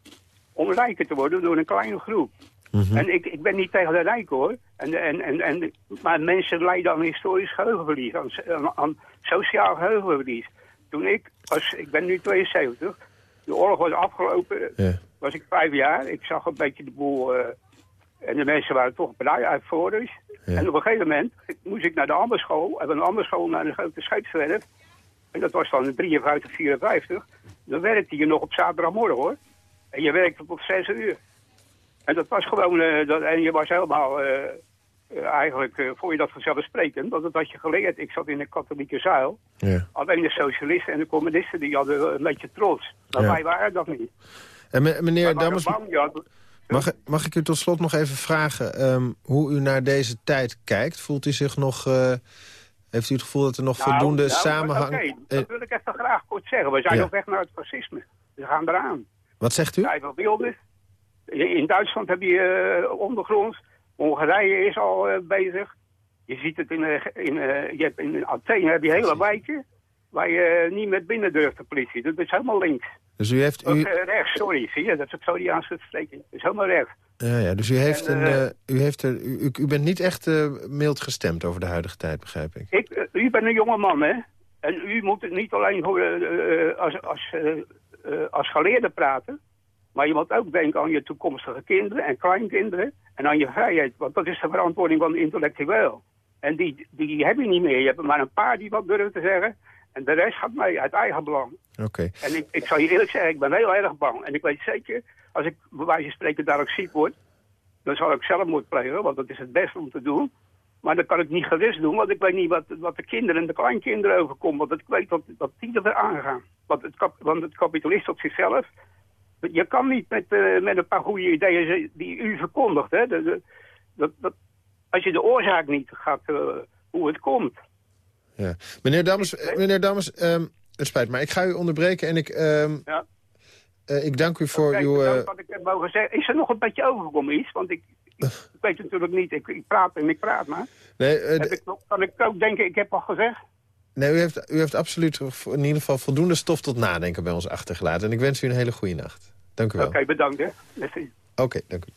Om rijker te worden door een kleine groep. Mhm. En ik, ik ben niet tegen de rijken hoor. En, en, en, en, maar mensen lijden aan historisch geheugenverlies, aan, aan sociaal geheugenverlies. Toen ik, als, ik ben nu 72, de oorlog was afgelopen, ja. was ik vijf jaar. Ik zag een beetje de boel... Uh, en de mensen waren toch blij uit voor En op een gegeven moment moest ik naar de andere school. En van de andere school naar de grote scheepswerf. En dat was dan in 53, 54. Dan werkte je nog op zaterdagmorgen hoor. En je werkte tot zes uur. En dat was gewoon... Uh, dat, en je was helemaal... Uh, eh, eigenlijk vond je dat vanzelfsprekend. Want dat had je geleerd. Ik zat in een katholieke zuil. Ja. Alleen de socialisten en de communisten die hadden een beetje trots. Maar Ja. wij waren dat niet. En me- meneer Wij Dammers, mag, mag ik u tot slot nog even vragen... ehm, hoe u naar deze tijd kijkt? Voelt u zich nog... eh, heeft u het gevoel dat er nog Nou, voldoende nou, samenhang... Oké, Eh, dat wil ik even graag kort zeggen. We zijn Ja. op weg naar het fascisme. We gaan eraan. wat zegt u? Zij wel wilde. In Duitsland heb je eh, ondergronds. Hongarije is al eh, bezig. Je ziet het in, eh, in, je hebt in Athene heb je hele wijken waar je niet met binnen durft de politie. Dat is helemaal links. Dus u heeft... Ook, U, rechts, sorry. Zie je, dat is het Floriaanse versteking. Dat is helemaal rechts. ja, ja, dus u heeft, En, een, u, heeft er, u, u bent niet echt eh, mild gestemd over de huidige tijd, begrijp ik. Ik, u bent een jonge man, hè? En u moet het niet alleen als, als, als geleerde praten. Maar je moet ook denken aan je toekomstige kinderen en kleinkinderen. En aan je vrijheid. Want dat is de verantwoording van de intellectueel. En die, die heb je niet meer. Je hebt maar een paar die wat durven te zeggen. En de rest gaat mee uit eigen belang. Oké. En ik, ik zal je eerlijk zeggen, ik ben heel erg bang. En ik weet zeker, als ik bij wijze van spreken daar ook ziek word... dan zal ik zelfmoord plegen, want dat is het beste om te doen. Maar dan kan ik niet gerust doen, want ik weet niet wat, wat de kinderen en de kleinkinderen overkomt. Want ik weet dat, dat die er aangaan. Want het, kap, want het kapitalist op zichzelf... Je kan niet met, eh, met een paar goede ideeën die u verkondigt. Hè? Dat, dat, als je de oorzaak niet gaat, eh, hoe het komt. Ja. Meneer Dammers, eh, meneer Dammers ehm, het spijt me, ik ga u onderbreken en ik, ehm, Ja. ik dank u voor uw... wat ik heb mogen zeggen. Is er nog een beetje overgekomen iets? Want ik, weet natuurlijk niet. Ik, ik praat en ik praat maar. nee, ik, nog- kan ik ook denken, ik heb al gezegd? nee, u heeft, u heeft absoluut in ieder geval voldoende stof tot nadenken bij ons achtergelaten. En ik wens u een hele goede nacht. Dank u wel. Oké, bedankt hè. Merci. Oké, dank u.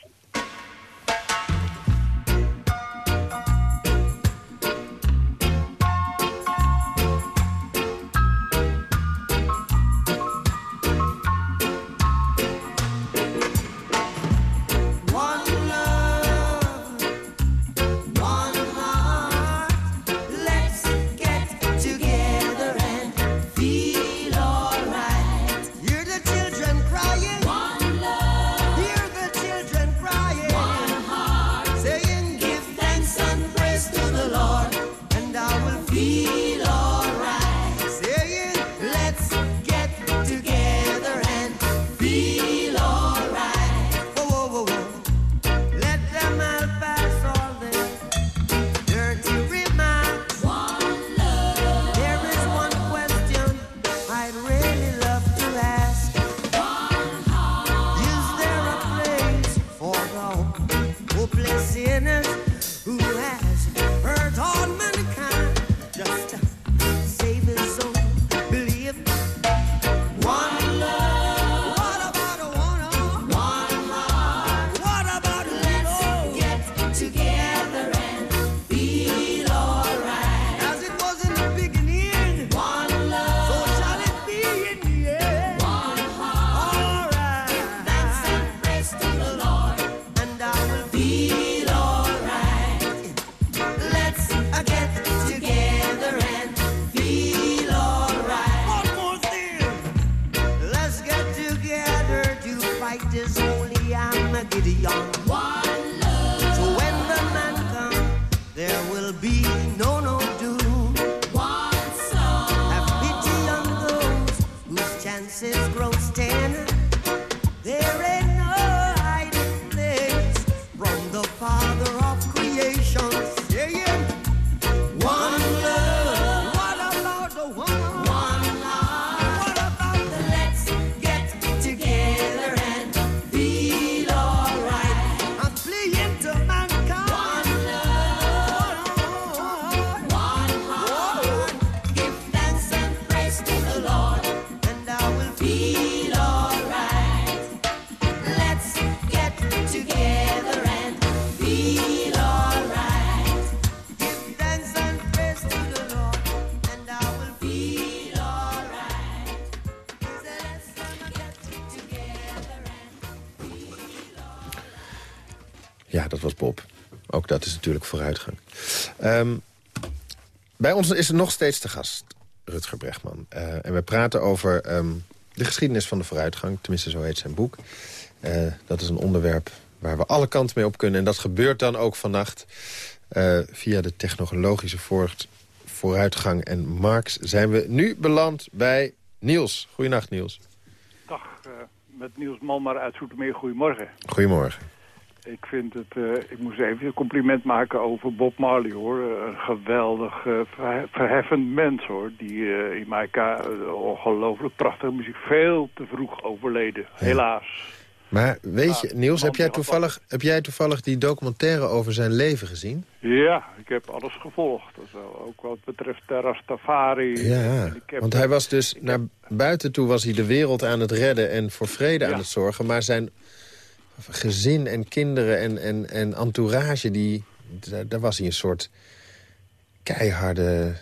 bij ons is er nog steeds te gast Rutger Bregman. Eh, en we praten over ehm, de geschiedenis van de vooruitgang. Tenminste, zo heet zijn boek. Eh, dat is een onderwerp waar we alle kanten mee op kunnen. En dat gebeurt dan ook vannacht. Eh, via de technologische voort- vooruitgang en Marx zijn we nu beland bij Niels. Goedenacht, Niels. Dag, met Niels Malmar uit Zoetermeer. Goedemorgen. Goedemorgen. Ik vind het, eh, ik moest even een compliment maken over Bob Marley hoor. Eh, Een geweldig eh, ver- verheffend mens hoor. Die eh, in eh, ongelooflijk prachtige muziek. Veel te vroeg overleden, helaas. Maar weet je, Niels, heb jij, toevallig, heb jij toevallig die documentaire over zijn leven gezien? Ja, ik heb alles gevolgd. Zo. Ook wat betreft de Rastafari. Ja, want hij was dus naar buiten toe was hij de wereld aan het redden en voor vrede aan het zorgen. Maar zijn gezin en kinderen en, en, en entourage, die, daar, daar was hij een soort keiharde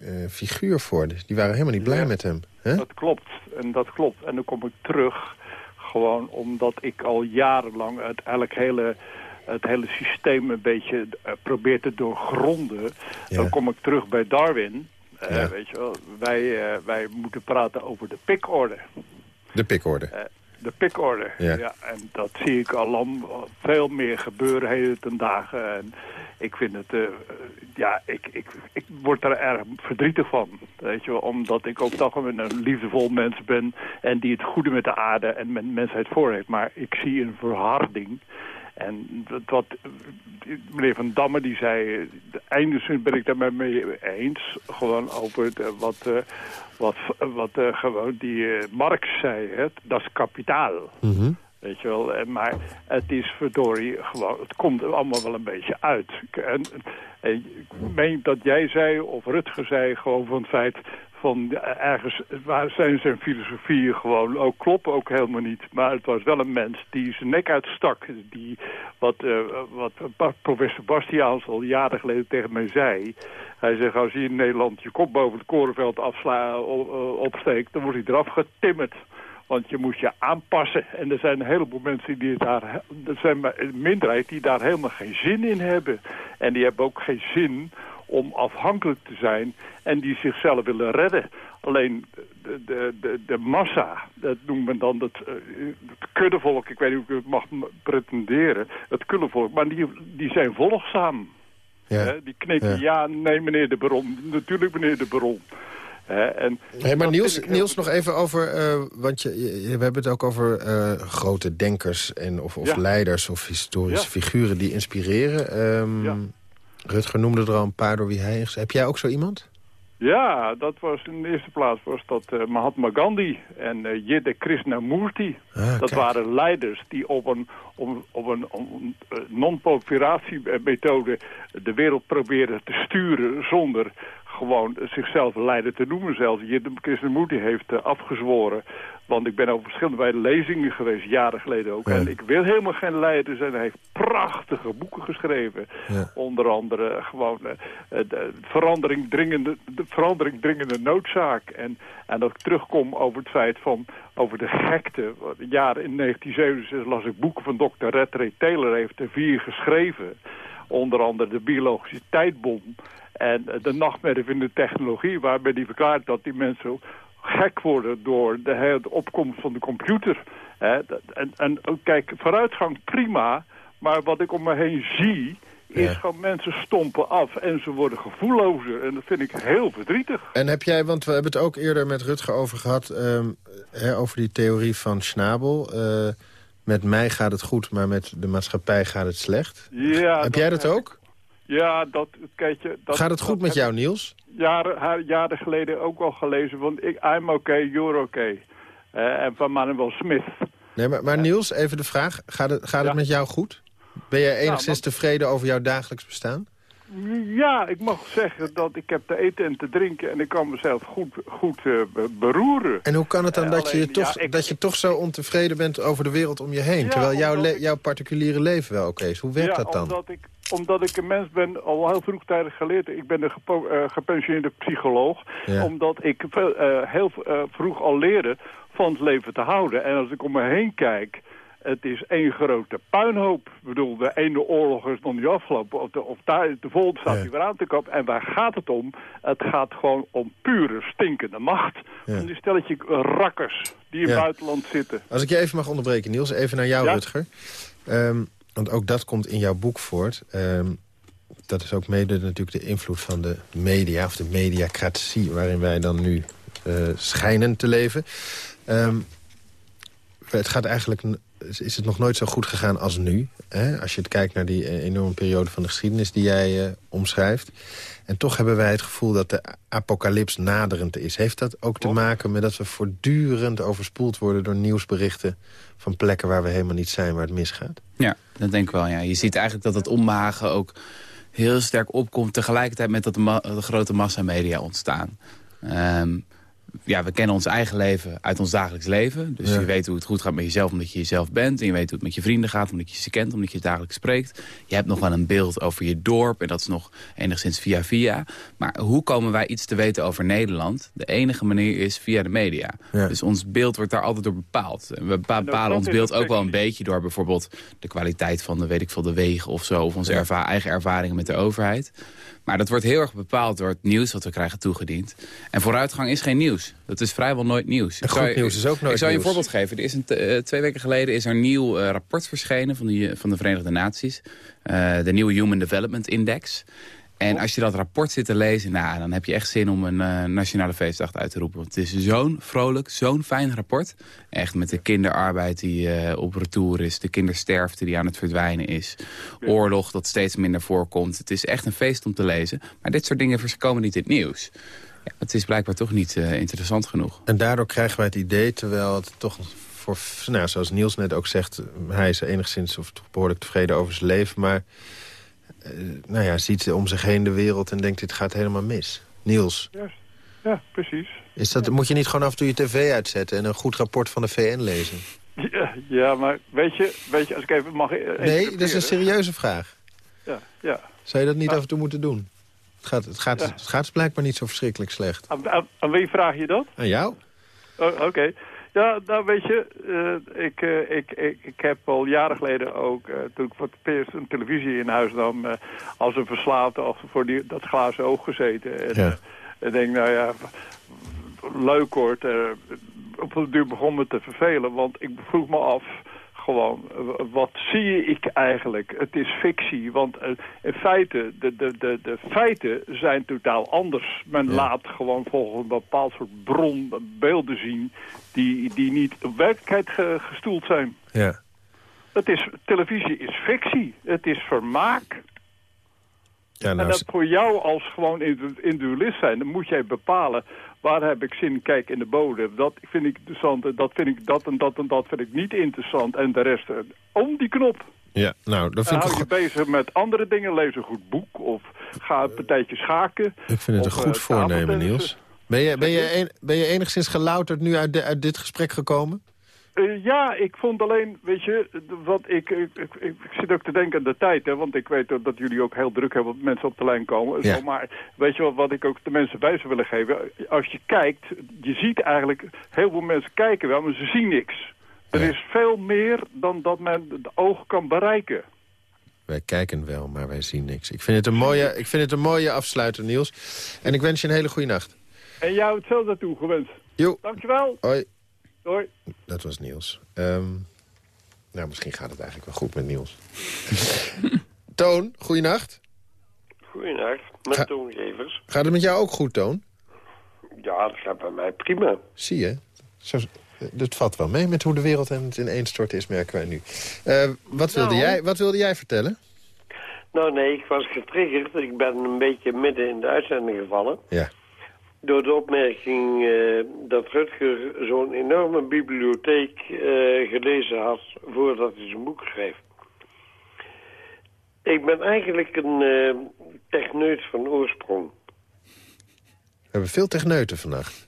eh, figuur voor. Dus die waren helemaal niet blij Ja. met hem. Hè? Dat klopt, en dat klopt. En dan kom ik terug, gewoon omdat ik al jarenlang het eigenlijk hele, het hele systeem een beetje eh, probeer te doorgronden. Ja. Dan kom ik terug bij Darwin. Eh. Weet je wel, wij, wij moeten praten over de pikorde. De pikorde. De pikorde, Ja. ja. En dat zie ik al lang veel meer gebeuren heden ten dagen. En ik vind het, eh, ja, ik, ik, ik word er erg verdrietig van. Weet je wel, omdat ik ook toch een liefdevol mens ben en die het goede met de aarde en met mensheid voor heeft. Maar ik zie een verharding. En dat- meneer Van Damme die zei, de eindigszin ben ik daar mee eens. Gewoon over het, eh, wat, wat, wat eh, gewoon die eh, Marx zei, dat is kapitaal. Mhm. Weet je wel, en, maar het is verdorie gewoon, het komt er allemaal wel een beetje uit. En, ik meen dat jij zei, of Rutger zei, gewoon van het feit van eh, ergens, waar zijn zijn filosofieën gewoon ook kloppen ook helemaal niet. Maar het was wel een mens die zijn nek uitstak. Die, wat, eh, wat professor Bastiaans al jaren geleden tegen mij zei. Hij zegt, als je in Nederland je kop boven het korenveld afsla, opsteekt, dan wordt hij eraf getimmerd. Want je moet je aanpassen. En er zijn een heleboel mensen die daar... Er zijn maar een minderheid die daar helemaal geen zin in hebben. En die hebben ook geen zin om afhankelijk te zijn... en die zichzelf willen redden. Alleen de, de, de, de massa, dat noemt men dan het, eh, het kuddevolk... ik weet niet hoe ik het mag pretenderen, het kuddevolk... maar die, die zijn volgzaam. Ja. Die knikken, Ja. ja. nee meneer de Baron, natuurlijk meneer de Baron. En Hey, maar Niels, heel Niels nog even over... eh, want je, je- we hebben het ook over eh, grote denkers en, of, of Ja. leiders of historische Ja. figuren die inspireren. Ehm, Ja. Rutger noemde er al een paar door wie hij... is. Heb jij ook zo iemand? Ja, dat was in de eerste plaats was dat eh, Mahatma Gandhi en eh Jidde Krishnamurti. Ah, dat kijk. waren leiders die op een, op, op een, op een non-proliferatiemethode de wereld probeerden te sturen zonder gewoon zichzelf leider te noemen zelfs. Krishnamurti heeft eh, afgezworen, want ik ben op verschillende bij lezingen geweest, jaren geleden ook. Ja. En ik wil helemaal geen leider zijn. Hij heeft prachtige boeken geschreven. Ja. Onder andere gewoon eh, eh, de verandering dringende, de verandering dringende noodzaak. En, en dat ik terugkom over het feit van, over de gekte. Jaren in 1967 las ik boeken van Dr. Red Ray Taylor, Hij heeft er vier geschreven. Onder andere de biologische tijdbom. En de nachtmerrie in de technologie, waarbij die verklaart dat die mensen gek worden door de hele opkomst van de computer. En, en ook, kijk, vooruitgang prima, maar wat ik om me heen zie... is Ja. gewoon mensen stompen af en ze worden gevoellozer. En dat vind ik heel verdrietig. En heb jij, want we hebben het ook eerder met Rutger over gehad... ehm, hè, over die theorie van Schnabel. Eh, met mij gaat het goed, maar met de maatschappij gaat het slecht. Ja, heb jij dat ook? Ja, dat, kijk je... Dat, gaat het goed met jou, Niels? jaren, jaren geleden ook al gelezen. Want ik, I'm okay, you're okay. Eh, en van Manuel Smith. Nee, maar, maar Niels, even de vraag. Gaat het, gaat het met jou goed? Ben jij enigszins tevreden over jouw dagelijks bestaan? Ja, ik mag zeggen dat ik heb te eten en te drinken... en ik kan mezelf goed, goed eh, be- beroeren. En hoe kan het dan Eh, dat, je, toch, ja, ik- dat je toch zo ontevreden bent over de wereld om je heen? Ja, terwijl jouw, ik- jouw particuliere leven wel oké is. Hoe werkt ja, dat dan? Omdat ik, omdat ik een mens ben, al heel vroegtijdig geleerd. Ik ben een eh, gepensioneerde psycholoog. Omdat ik heel vroeg al leerde van het leven te houden. En als ik om me heen kijk... Het is één grote puinhoop. Ik bedoel, de ene oorlog is nog niet afgelopen. Of de, of daar, de volgende staat Ja. hier weer aan te komen. En waar gaat het om? Het gaat gewoon om pure stinkende macht. Ja. Van die stelletje rakkers die in Ja. het buitenland zitten. Als ik je even mag onderbreken, Niels, even naar jou. Rutger. Ehm, want ook dat komt in jouw boek voort. Ehm, dat is ook mede natuurlijk de invloed van de media... of de mediacratie waarin wij dan nu eh, schijnen te leven. Ehm, het gaat eigenlijk, is het nog nooit zo goed gegaan als nu. Hè? Als je het kijkt naar die eh, enorme periode van de geschiedenis die jij eh, omschrijft. En toch hebben wij het gevoel dat de apocalyps naderend is. Heeft dat ook te maken met dat we voortdurend overspoeld worden... door nieuwsberichten van plekken waar we helemaal niet zijn, waar het misgaat? Ja, dat denk ik wel. Ja. Je ziet eigenlijk dat het onbehagen ook heel sterk opkomt... tegelijkertijd met dat de, ma- de grote massamedia ontstaan. Ehm, ja, we kennen ons eigen leven uit ons dagelijks leven. Dus Ja. je weet hoe het goed gaat met jezelf omdat je jezelf bent. En je weet hoe het met je vrienden gaat omdat je ze kent, omdat je dagelijks spreekt. Je hebt nog wel een beeld over je dorp en dat is nog enigszins via via. Maar hoe komen wij iets te weten over Nederland? De enige manier is via de media. Ja. Dus ons beeld wordt daar altijd door bepaald. En we bepa- bepalen ons beeld ook wel een beetje door bijvoorbeeld de kwaliteit van de, weet ik veel, de wegen of zo. Of onze erva- eigen ervaringen met de overheid. Maar dat wordt heel erg bepaald door het nieuws wat we krijgen toegediend. En vooruitgang is geen nieuws. Dat is vrijwel nooit nieuws. En goed je- nieuws is ook nooit Ik zal je een nieuws. voorbeeld geven. Er is een eh, twee weken geleden is er een nieuw eh, rapport verschenen van, die, van de Verenigde Naties. Eh, de nieuwe Human Development Index. En als je dat rapport zit te lezen, nou, dan heb je echt zin om een eh, nationale feestdag uit te roepen. Want het is zo'n vrolijk, zo'n fijn rapport. Echt met de kinderarbeid die eh, op retour is. De kindersterfte die aan het verdwijnen is. Oorlog dat steeds minder voorkomt. Het is echt een feest om te lezen. Maar dit soort dingen komen niet in het nieuws. Ja, het is blijkbaar toch niet eh, interessant genoeg. En daardoor krijgen wij het idee, terwijl het toch... Voor, nou, zoals Niels net ook zegt, hij is enigszins of toch behoorlijk tevreden over zijn leven. Maar eh, nou ja, ziet om zich heen de wereld en denkt dit gaat helemaal mis. Niels, Ja, ja precies. is dat, moet je niet gewoon af en toe je tv uitzetten... en een goed rapport van de VN lezen? Ja, ja, maar weet je, weet je, als ik even mag... Nee, dat is een serieuze vraag. Ja, ja. Zou je dat niet Ah. af en toe moeten doen? Het gaat, het, gaat, het gaat blijkbaar niet zo verschrikkelijk slecht. Aan, aan, aan wie vraag je dat? Aan jou? Oh, Oké. Ja, nou weet je, eh, ik, eh, ik, ik, ik heb al jaren geleden ook, eh, toen ik voor het eerst een televisie in huis nam, als een verslaafde of voor die, dat glazen oog gezeten. En, Ja. ik denk, nou ja, leuk hoor. op de duur begon me te vervelen, want ik vroeg me af, gewoon, wat zie ik eigenlijk? Het is fictie, want eh, in feite, de, de, de, de feiten zijn totaal anders. Men Ja. laat gewoon volgens een bepaald soort bron beelden zien die, die niet op werkelijkheid ge- gestoeld zijn. Ja. Het is, televisie is fictie, het is vermaak. Ja, En nou, dat voor jou als gewoon individu- individualist zijn, dan moet jij bepalen waar heb ik zin in, kijk in de bodem. Dat vind ik interessant en dat vind ik dat en dat en dat vind ik niet interessant. En de rest eh, om die knop. ja, nou dat Dan vind ik, hou een je bezig met andere dingen, lees een goed boek of ga een partijtje schaken. ik vind het een goed eh, voornemen. Niels. Ben je, ben, je ben je enigszins gelouterd nu uit, de- uit dit gesprek gekomen? Eh, ja, ik vond alleen, weet je, wat ik, ik, ik, ik zit ook te denken aan de tijd, hè, want ik weet dat jullie ook heel druk hebben dat mensen op de lijn komen. Ja. Zo, maar weet je wat, wat ik ook de mensen bij zou willen geven? Als je kijkt, je ziet eigenlijk, heel veel mensen kijken wel, maar ze zien niks. Er Ja. is veel meer dan dat men de oog kan bereiken. Wij kijken wel, maar wij zien niks. Ik vind het een mooie, ik vind het een mooie afsluiter, Niels. En ik wens je een hele goede nacht. En jou hetzelfde toe gewenst. Jo, Dankjewel. hoi. Hoi. Dat was Niels. Ehm, nou, misschien gaat het eigenlijk wel goed met Niels. Toon, goeienacht. Goeienacht, Ga- met toongevers. Gaat het met jou ook goed, Toon? Ja, dat gaat bij mij prima. Zie je? Zo, het valt wel mee met hoe de wereld aan het ineenstorten is, merken wij nu. Eh, wat, wilde Nou. jij, wat wilde jij vertellen? Nou nee, ik was getriggerd. Ik ben een beetje midden in de uitzending gevallen. Ja. Door de opmerking eh, dat Rutger zo'n enorme bibliotheek eh, gelezen had voordat hij zijn boek schreef. Ik ben eigenlijk een eh techneut van oorsprong. We hebben veel techneuten vannacht.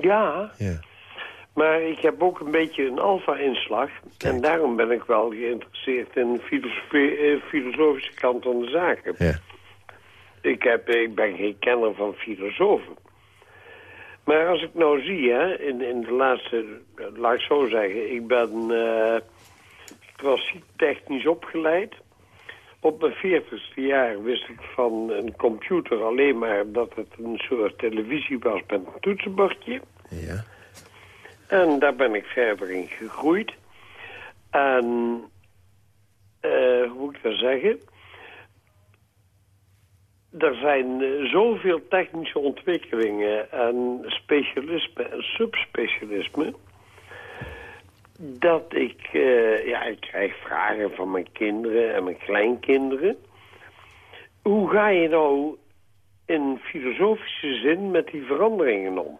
Ja, Ja. maar ik heb ook een beetje een alfa-inslag. En daarom ben ik wel geïnteresseerd in de filosofische kant van de zaken. ja. Ik, heb, ik ben geen kenner van filosofen. Maar als ik nou zie, hè, in, in de laatste, laat ik zo zeggen, ik ben eh, klassiek technisch opgeleid. Op mijn veertigste jaar wist ik van een computer alleen maar dat het een soort televisie was met een toetsenbordje. ja. En daar ben ik verder in gegroeid. En, eh, hoe moet ik dat zeggen? Er zijn eh, zoveel technische ontwikkelingen en specialisme en subspecialisme... dat ik, eh, ja, ik krijg vragen van mijn kinderen en mijn kleinkinderen. Hoe ga je nou in filosofische zin met die veranderingen om?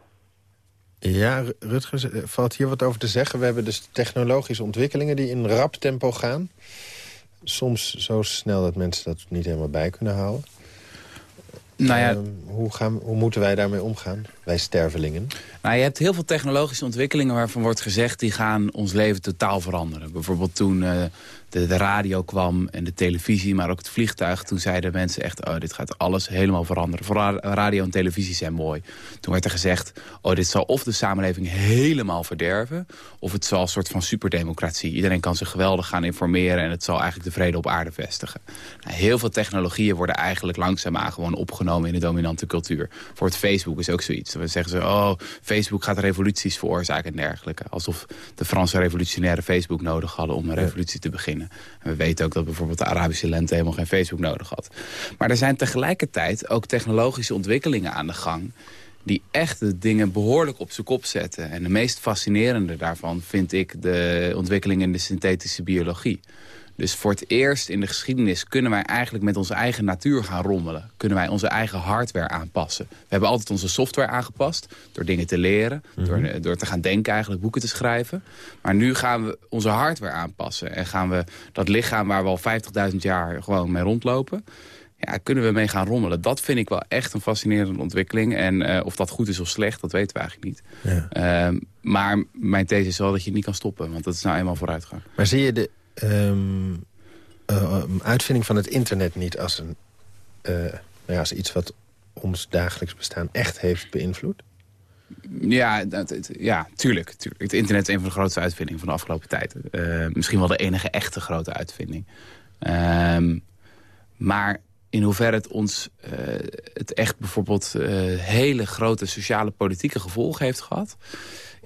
Ja, Rutger, eh, valt hier wat over te zeggen? We hebben dus technologische ontwikkelingen die in rap tempo gaan. Soms zo snel dat mensen dat niet helemaal bij kunnen houden. Nou ja, Ehm, hoe, gaan, hoe moeten wij daarmee omgaan, wij stervelingen? Nou, je hebt heel veel technologische ontwikkelingen waarvan wordt gezegd... die gaan ons leven totaal veranderen. Bijvoorbeeld toen eh, de, de radio kwam en de televisie, maar ook het vliegtuig... toen zeiden mensen echt, oh, dit gaat alles helemaal veranderen. Vooral radio en televisie zijn mooi. Toen werd er gezegd, oh, dit zal of de samenleving helemaal verderven... of het zal een soort van superdemocratie. Iedereen kan zich geweldig gaan informeren... en het zal eigenlijk de vrede op aarde vestigen. Nou, heel veel technologieën worden eigenlijk langzaamaan gewoon opgenomen... in de dominante cultuur. Voor het Facebook is ook zoiets. Dan zeggen ze, oh, Facebook gaat revoluties veroorzaken en dergelijke. Alsof de Franse revolutionaire Facebook nodig hadden om een revolutie te beginnen. En we weten ook dat bijvoorbeeld de Arabische lente helemaal geen Facebook nodig had. Maar er zijn tegelijkertijd ook technologische ontwikkelingen aan de gang die echt de dingen behoorlijk op zijn kop zetten. En de meest fascinerende daarvan vind ik de ontwikkeling in de synthetische biologie. Dus voor het eerst in de geschiedenis kunnen wij eigenlijk met onze eigen natuur gaan rommelen. Kunnen wij onze eigen hardware aanpassen. We hebben altijd onze software aangepast door dingen te leren. door, door te gaan denken eigenlijk, boeken te schrijven. Maar nu gaan we onze hardware aanpassen. En gaan we dat lichaam waar we al 50.000 jaar gewoon mee rondlopen... Ja, kunnen we mee gaan rommelen. Dat vind ik wel echt een fascinerende ontwikkeling. En eh, of dat goed is of slecht, dat weten we eigenlijk niet. Ja. Ehm, maar mijn these is wel dat je het niet kan stoppen. Want dat is nou eenmaal vooruitgang. Maar zie je de eh, uitvinding van het internet niet als, een, eh, nou ja, als iets wat ons dagelijks bestaan echt heeft beïnvloed? Ja, dat, ja tuurlijk, tuurlijk. Het internet is een van de grootste uitvindingen van de afgelopen tijd. Eh, misschien wel de enige echte grote uitvinding. Ehm, maar in hoeverre het ons het echt bijvoorbeeld hele grote sociale politieke gevolgen heeft gehad...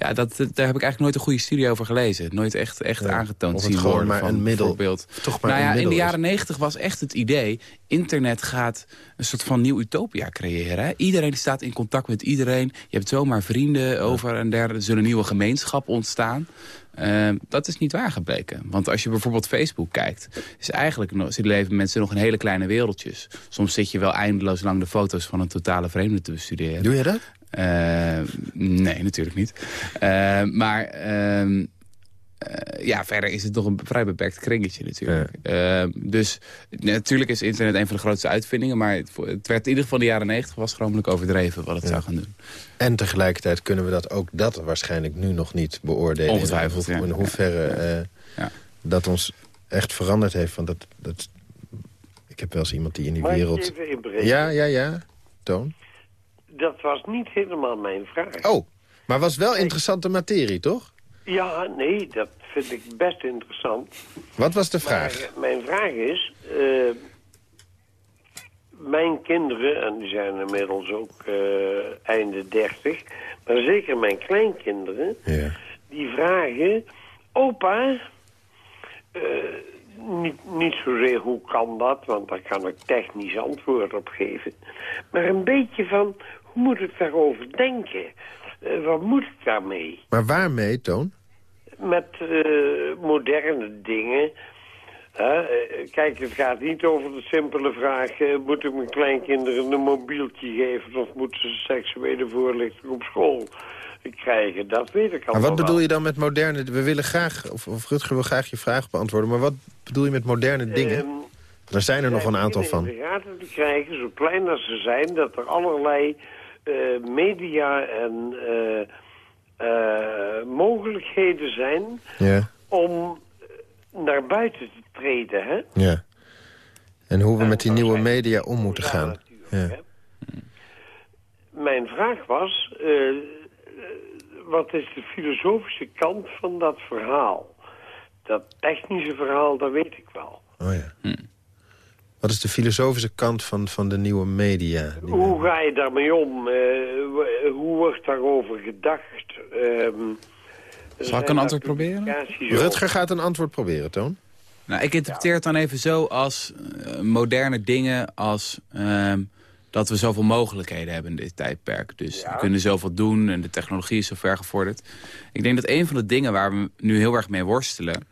Ja, dat, daar heb ik eigenlijk nooit een goede studie over gelezen. Nooit echt, echt Ja, aangetoond zien gewoon worden maar van een middel- bijvoorbeeld. toch maar nou ja, in de jaren negentig was echt het idee... internet gaat een soort van nieuw utopia creëren. Hè? Iedereen staat in contact met iedereen. Je hebt zomaar vrienden over en der. Er zullen nieuwe gemeenschappen ontstaan. Ehm, dat is niet waar gebleken. Want als je bijvoorbeeld Facebook kijkt... is eigenlijk ze leven mensen nog in hele kleine wereldjes. Soms zit je wel eindeloos lang de foto's van een totale vreemde te bestuderen. Doe je dat? Eh, nee, natuurlijk niet. Eh, maar ehm, eh, ja, verder is het nog een vrij beperkt kringetje natuurlijk. Eh, dus natuurlijk is internet een van de grootste uitvindingen... maar het, het werd in ieder geval in de jaren negentig was schromelijk overdreven wat het zou gaan doen. En tegelijkertijd kunnen we dat ook dat waarschijnlijk nu nog niet beoordelen. Ongetwijfeld, In, ja. in hoeverre eh, Ja. dat ons echt veranderd heeft. Want dat, dat, ik heb wel eens iemand die in die Mag wereld... Ja, ja, ja. Toon. Dat was niet helemaal mijn vraag. Oh, maar was wel interessante materie, toch? Ja, nee, dat vind ik best interessant. Wat was de vraag? mijn vraag is... eh, mijn kinderen, en die zijn inmiddels ook eh, einde dertig... maar zeker mijn kleinkinderen, Ja. die vragen... Opa, eh, niet, niet zozeer hoe kan dat, want daar kan ik technisch antwoord op geven. Maar een beetje van, hoe moet ik daarover denken? Eh, wat moet ik daarmee? Maar waarmee, Toon? met eh, moderne dingen. Eh, kijk, het gaat niet over de simpele vraag... moet ik mijn kleinkinderen een mobieltje geven... of moeten ze seksuele voorlichting op school krijgen? Dat weet ik al. Maar wat bedoel je dan met moderne... We willen graag, of, of Rutger wil graag je vraag beantwoorden... maar wat bedoel je met moderne dingen? Ehm, er zijn er nog een aantal van. in de gaten te krijgen, zo klein als ze zijn... dat er allerlei media en eh, eh, mogelijkheden zijn... Ja, om naar buiten te treden, hè? ja. En hoe we met die nieuwe media om moeten gaan. Ja. Mijn vraag was, eh, eh, wat is de filosofische kant van dat verhaal? Dat technische verhaal, dat weet ik wel. Oh ja. Wat is de filosofische kant van, van de nieuwe media? Die Hoe ga je daarmee om? Eh, hoe wordt daarover gedacht? Ehm, Zal ik een antwoord proberen? Rutger gaat een antwoord proberen, Toon. Nou, ik interpreteer het dan even zo als eh, moderne dingen als... ehm, dat we zoveel mogelijkheden hebben in dit tijdperk. Dus we kunnen zoveel doen en de technologie is zo ver gevorderd. Ik denk dat een van de dingen waar we nu heel erg mee worstelen...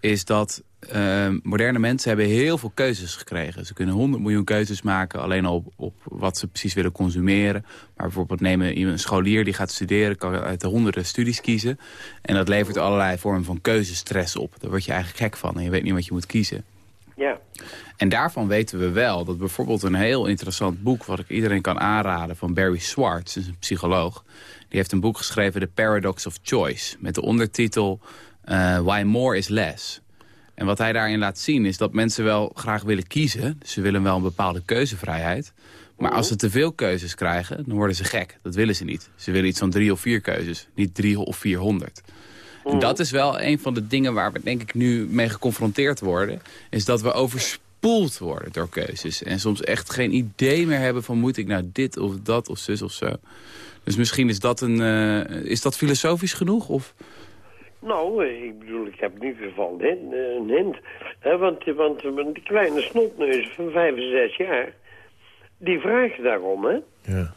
is dat eh, moderne mensen hebben heel veel keuzes gekregen. Ze kunnen 100 miljoen keuzes maken, alleen al op, op wat ze precies willen consumeren. Maar bijvoorbeeld nemen een scholier die gaat studeren... kan uit de honderden studies kiezen. En dat levert allerlei vormen van keuzestress op. Daar word je eigenlijk gek van en je weet niet wat je moet kiezen. Ja. En daarvan weten we wel dat bijvoorbeeld een heel interessant boek... wat ik iedereen kan aanraden van Barry Schwartz, dus een psycholoog... die heeft een boek geschreven, The Paradox of Choice... met de ondertitel eh, Why More is Less. En wat hij daarin laat zien is dat mensen wel graag willen kiezen. Dus ze willen wel een bepaalde keuzevrijheid. Maar als ze te veel keuzes krijgen, dan worden ze gek. Dat willen ze niet. Ze willen iets van drie of vier keuzes, niet drie of vierhonderd. En dat is wel een van de dingen waar we denk ik nu mee geconfronteerd worden. Is dat we overspoeld worden door keuzes. En soms echt geen idee meer hebben van moet ik nou dit of dat of zus of zo. Dus misschien is dat, een, eh, is dat filosofisch genoeg? Of... Nou, eh, ik bedoel, ik heb in ieder geval een hint. Een hint. Hè, want, want, want die kleine snotneus van vijf en zes jaar... die vragen daarom, hè? Ja.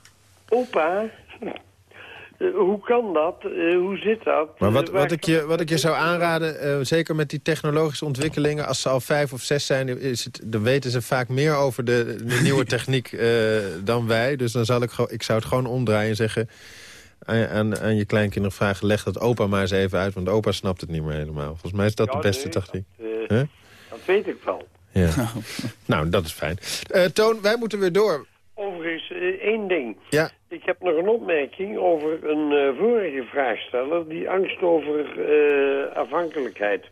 Opa, eh, hoe kan dat? Eh, hoe zit dat? Maar wat, Eh, wat, ik je, wat ik je zou aanraden, eh, zeker met die technologische ontwikkelingen... als ze al vijf of zes zijn, is het, dan weten ze vaak meer over de, de nieuwe techniek eh, dan wij. Dus dan zal ik, gewoon- ik zou het gewoon omdraaien en zeggen... Aan, aan, je kleinkinderen vragen, leg dat opa maar eens even uit... want opa snapt het niet meer helemaal. Volgens mij is dat Ja, de beste nee. Dat, eh, Huh? dat weet ik wel. Ja. nou, dat is fijn. Eh, Toon, wij moeten weer door. Overigens, eh, één ding. Ja. Ik heb nog een opmerking over een eh, vorige vraagsteller... die angst over eh, afhankelijkheid.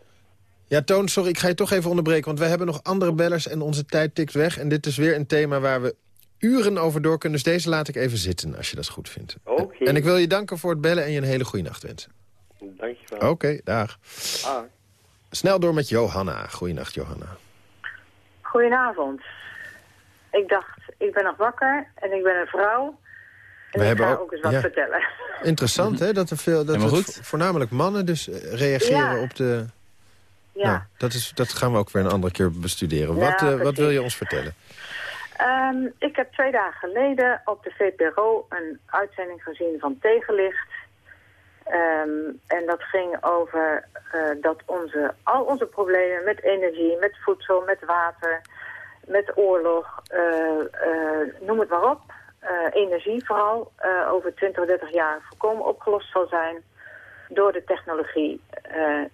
Ja, Toon, sorry, ik ga je toch even onderbreken... want wij hebben nog andere bellers en onze tijd tikt weg. En dit is weer een thema waar we uren over door kunnen. Dus deze laat ik even zitten, als je dat goed vindt. Oké. En ik wil je danken voor het bellen en je een hele goede nacht wensen. Dankjewel. Oké, dag. Ah. Snel door met Johanna. Goeienacht, Johanna. Goedenavond. Ik dacht, ik ben nog wakker en ik ben een vrouw. En We ik hebben ga ook- ook, eens wat ja. vertellen. Interessant, hè? Dat er veel, dat goed. vo- voornamelijk mannen dus eh, reageren Ja. op de... Ja. Nou, dat, is, dat gaan we ook weer een andere keer bestuderen. Ja, wat, eh, wat wil je ons vertellen? Ehm, ik heb twee dagen geleden op de VPRO een uitzending gezien van Tegenlicht. Ehm, en dat ging over eh, dat onze, al onze problemen met energie, met voedsel, met water, met oorlog, eh, eh, noem het maar op, energie vooral, over 20, 30 jaar volkomen opgelost zal zijn door de technologie.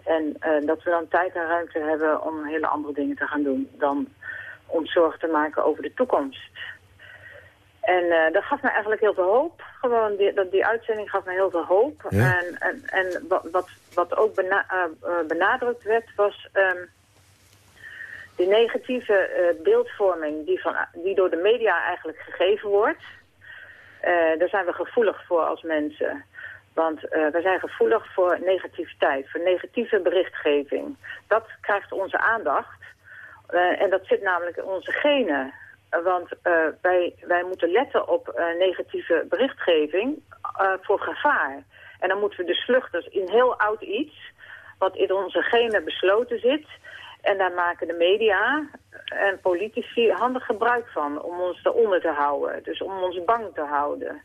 En dat we dan tijd en ruimte hebben om hele andere dingen te gaan doen dan ons zorgen te maken over de toekomst. En eh, dat gaf me eigenlijk heel veel hoop. Gewoon die, dat, die uitzending gaf me heel veel hoop. Ja. En, en, en wat, wat, wat ook bena- eh, eh, benadrukt werd was ehm, die negatieve beeldvorming die, van, die door de media eigenlijk gegeven wordt. Daar zijn we gevoelig voor als mensen. Want we zijn gevoelig voor negativiteit, voor negatieve berichtgeving. Dat krijgt onze aandacht. Eh, en dat zit namelijk in onze genen. Want eh, wij, wij moeten letten op eh, negatieve berichtgeving voor gevaar. En dan moeten we dus vluchten in heel oud iets... wat in onze genen besloten zit. En daar maken de media en politici handig gebruik van... om ons eronder te houden. Dus om ons bang te houden.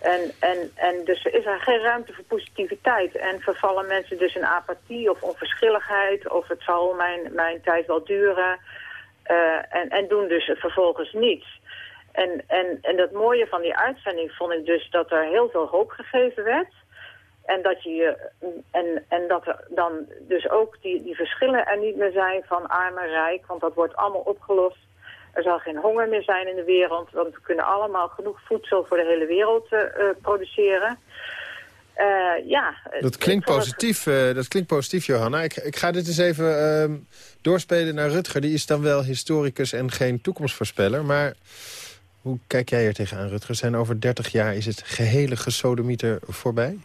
En, en, en dus is er geen ruimte voor positiviteit. En vervallen mensen dus in apathie of onverschilligheid... of het zal mijn, mijn tijd wel duren... eh, en, en doen dus vervolgens niets. En, en, en dat mooie van die uitzending vond ik dus dat er heel veel hoop gegeven werd... En dat, je, en, en dat er dan dus ook die, die verschillen er niet meer zijn van arm en rijk. Want dat wordt allemaal opgelost. Er zal geen honger meer zijn in de wereld. Want we kunnen allemaal genoeg voedsel voor de hele wereld eh, eh, produceren. Eh, ja, Dat klinkt positief, dat klinkt positief Johanna. Ik, ik ga dit eens even ehm, doorspelen naar Rutger. Die is dan wel historicus en geen toekomstvoorspeller. Maar hoe kijk jij er tegenaan, Rutger? Zijn over 30 jaar is het gehele gesodemieter voorbij?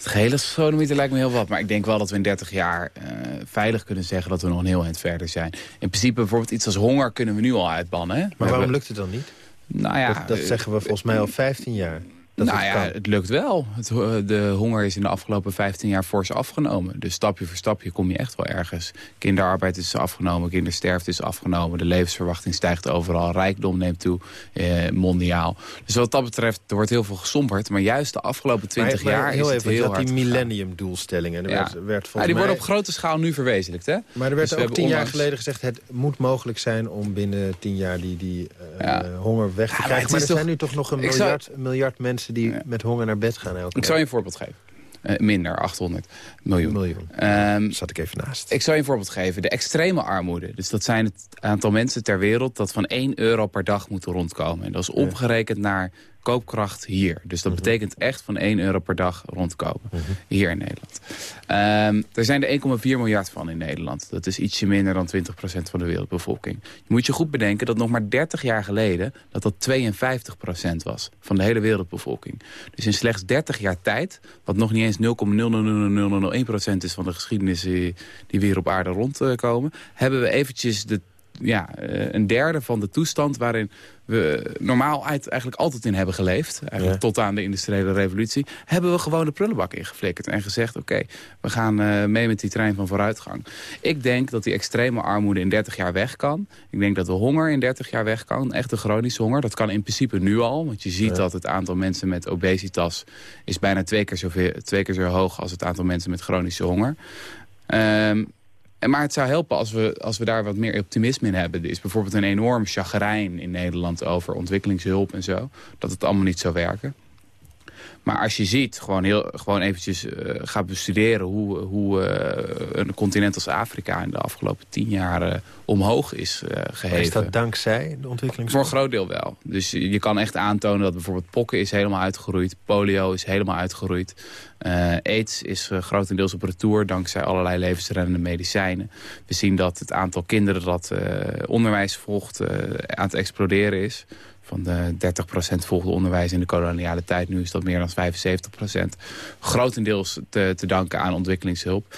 Het gehele sodomieter lijkt me heel wat. Maar ik denk wel dat we in 30 jaar eh, veilig kunnen zeggen dat we nog een heel eind verder zijn. In principe bijvoorbeeld iets als honger kunnen we nu al uitbannen. Hè? We Maar waarom hebben- lukt het dan niet? Nou ja, dat, dat eh, zeggen we volgens mij al 15 jaar. Dat nou het ja, kan? het lukt wel. Het, ho- de honger is in de afgelopen 15 jaar fors afgenomen. Dus stapje voor stapje kom je echt wel ergens. Kinderarbeid is afgenomen, kindersterfte is afgenomen. De levensverwachting stijgt overal. Rijkdom neemt toe, eh, mondiaal. Dus wat dat betreft, er wordt heel veel gesomberd. Maar juist de afgelopen 20 Maar- maar jaar heel is even, het heel hard die millennium-doelstellingen. Er Ja. werd, werd Ja, die worden op grote schaal nu verwezenlijkt, hè? Maar er werd Dus we ook hebben tien jaar geleden gezegd... het moet mogelijk zijn om binnen tien jaar die, die eh, Ja. honger weg te krijgen. Maar, er toch- zijn nu toch nog een zou- miljard, miljard mensen... die met honger naar bed gaan elke Ik zal je een voorbeeld geven. Eh, minder, 800 miljoen. miljoen. Ehm, zat ik even naast. Ik zal je een voorbeeld geven. De extreme armoede. Dus dat zijn het aantal mensen ter wereld... dat van 1 euro per dag moet rondkomen. En dat is omgerekend naar koopkracht hier. Dus dat betekent echt van 1 euro per dag rondkomen. Hier in Nederland. Ehm, er zijn er 1,4 miljard van in Nederland. Dat is ietsje minder dan 20% van de wereldbevolking. Je moet je goed bedenken dat nog maar 30 jaar geleden... dat dat 52% was van de hele wereldbevolking. Dus in slechts 30 jaar tijd... wat nog niet eens 0,00001% is van de geschiedenis... die die weer op aarde rondkomen... hebben we eventjes de ja, eh, een derde van de toestand waarin we normaal uit- eigenlijk altijd in hebben geleefd. Eigenlijk tot aan de industriële revolutie. Hebben we gewoon de prullenbak ingeflikkerd. En gezegd, oké, we gaan eh, mee met die trein van vooruitgang. Ik denk dat die extreme armoede in 30 jaar weg kan. Ik denk dat de honger in 30 jaar weg kan. Echt de chronische honger. Dat kan in principe nu al. Want je ziet dat het aantal mensen met obesitas... is bijna twee keer, zoveel, twee keer zo hoog als het aantal mensen met chronische honger. Ehm, en maar het zou helpen als we, als we daar wat meer optimisme in hebben. Er is bijvoorbeeld een enorm chagrijn in Nederland over ontwikkelingshulp en zo. Dat het allemaal niet zou werken. Maar als je ziet, gewoon, heel, gewoon eventjes eh, gaat bestuderen... hoe, hoe eh, een continent als Afrika in de afgelopen tien jaar eh, omhoog is eh, Maar geheven. is dat dankzij de ontwikkeling? Voor een groot deel wel. Dus je kan echt aantonen dat bijvoorbeeld pokken is helemaal uitgeroeid. Polio is helemaal uitgeroeid. AIDS is grotendeels op retour dankzij allerlei levensreddende medicijnen. We zien dat het aantal kinderen dat onderwijs volgt aan het exploderen is. Van de 30% volgde onderwijs in de koloniale tijd. Nu is dat meer dan 75%. Grotendeels te, te danken aan ontwikkelingshulp.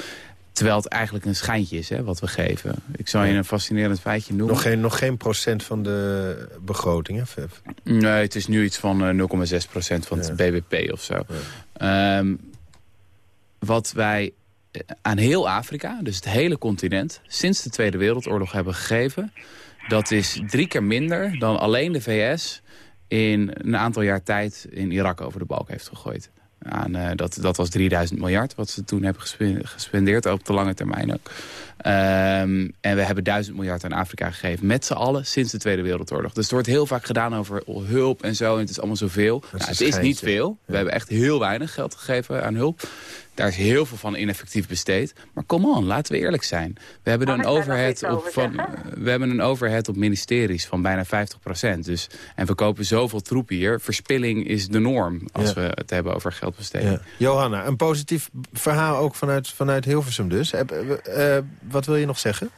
Terwijl het eigenlijk een schijntje is hè, wat we geven. Ik zal je een fascinerend feitje noemen. Nog geen, nog geen procent van de begroting, hè? Nee, het is nu iets van eh, 0,6% van het BBP of zo. Ehm, wat wij eh, aan heel Afrika, dus het hele continent... sinds de Tweede Wereldoorlog hebben gegeven... dat is drie keer minder dan alleen de VS... in een aantal jaar tijd in Irak over de balk heeft gegooid. Eh, dat, dat was 3000 miljard wat ze toen hebben gespe- gespendeerd, op de lange termijn ook. Ehm, en we hebben 1000 miljard aan Afrika gegeven, met z'n allen, sinds de Tweede Wereldoorlog. Dus er wordt heel vaak gedaan over hulp en zo, en het is allemaal zoveel. is Nou, het is niet veel. We hebben echt heel weinig geld gegeven aan hulp. Daar is heel veel van ineffectief besteed. Maar come on, laten we eerlijk zijn. We hebben een overhead op van, we hebben een overhead op ministeries van bijna 50% Dus, en we kopen zoveel troep hier. Verspilling is de norm als Ja. we het hebben over geldbesteding. Ja. Johanna, een positief verhaal ook vanuit, vanuit Hilversum dus. Heb- eh, wat wil je nog zeggen?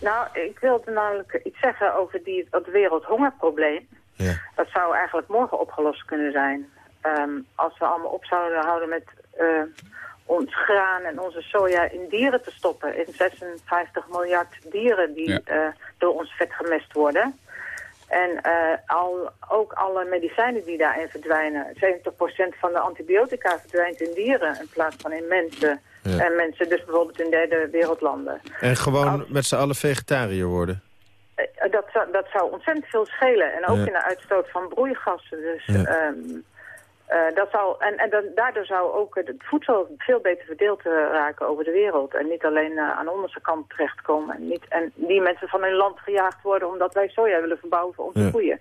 Nou, ik wilde namelijk iets zeggen over die, dat wereldhongerprobleem. Ja. Dat zou eigenlijk morgen opgelost kunnen zijn. Ehm, als we allemaal op zouden houden met eh, ons graan en onze soja in dieren te stoppen. In 56 miljard dieren die Ja. eh, door ons vet gemest worden. En eh, al, ook alle medicijnen die daarin verdwijnen. 70% van de antibiotica verdwijnt in dieren in plaats van in mensen. Ja. En mensen dus bijvoorbeeld in derde wereldlanden. En gewoon met z'n allen vegetariër worden. Eh, Dat zou, dat zou ontzettend veel schelen. En ook Ja. in de uitstoot van broeigassen. Dus, Ja. ehm, eh, dat zou, en en dan, daardoor zou ook het voedsel veel beter verdeeld eh, raken over de wereld. En niet alleen aan onze kant terechtkomen. En, niet, en die mensen van hun land gejaagd worden omdat wij soja willen verbouwen om te Ja.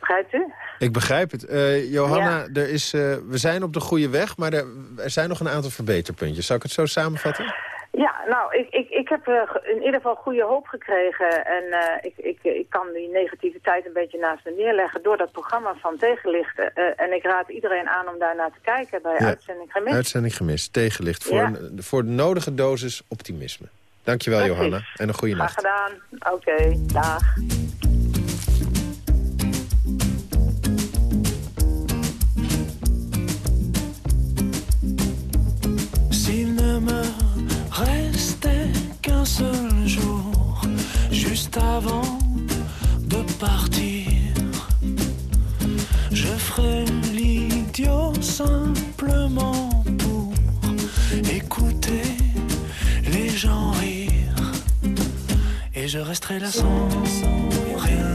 Begrijpt u? Ik begrijp het. Eh, Johanna, er is, eh, we zijn op de goede weg, maar er, er zijn nog een aantal verbeterpuntjes. Zou ik het zo samenvatten? Ja, nou, ik, ik, ik heb eh, in ieder geval goede hoop gekregen. En ik, ik, ik kan die negativiteit een beetje naast me neerleggen door dat programma van tegenlichten. En ik raad iedereen aan om daar naar te kijken bij Ja. Uitzending Gemist. Uitzending gemist, tegenlicht. Voor, Ja. een, voor de nodige dosis optimisme. Dankjewel, Precies. Johanna. En een goede Graag nacht. gedaan. Oké, dag. Je resterai là sans rien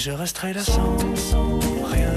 je resterai là sans rien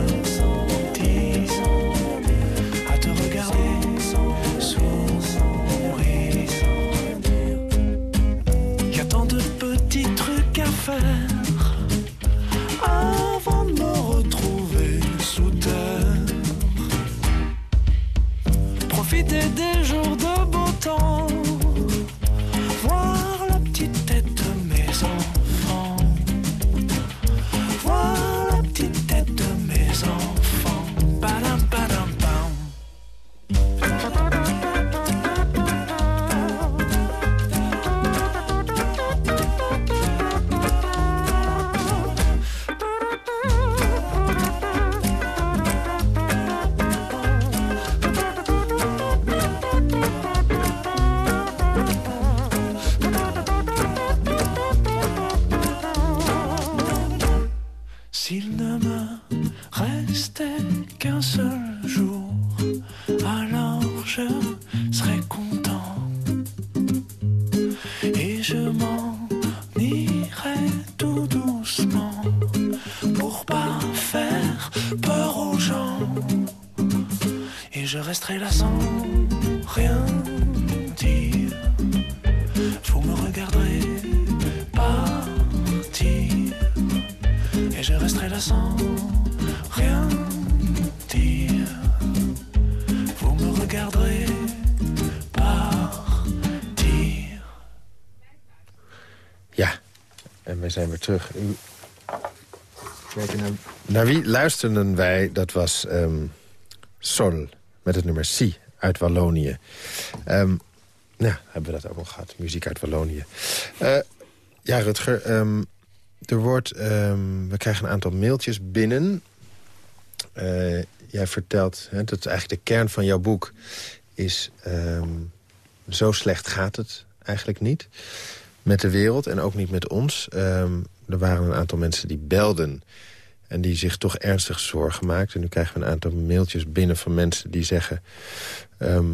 alors je serais content. Et je m'en irais tout doucement pour pas faire peur aux gens. Et je resterai là sans rien dire. Vous me regarderez partir. Et je resterai là sans terug. U... Kijken naar... naar wie luisterden wij? Dat was ehm, Sol, met het nummer Si uit Wallonië. Ehm ja, hebben we dat ook al gehad. Muziek uit Wallonië. Eh, ja, Rutger, ehm, er wordt, we krijgen een aantal mailtjes binnen. Eh, jij vertelt, hè, dat is eigenlijk de kern van jouw boek... is zo slecht gaat het eigenlijk niet met de wereld en ook niet met ons. Ehm, er waren een aantal mensen die belden en die zich toch ernstig zorgen maakten. Nu krijgen we een aantal mailtjes binnen van mensen die zeggen... ehm,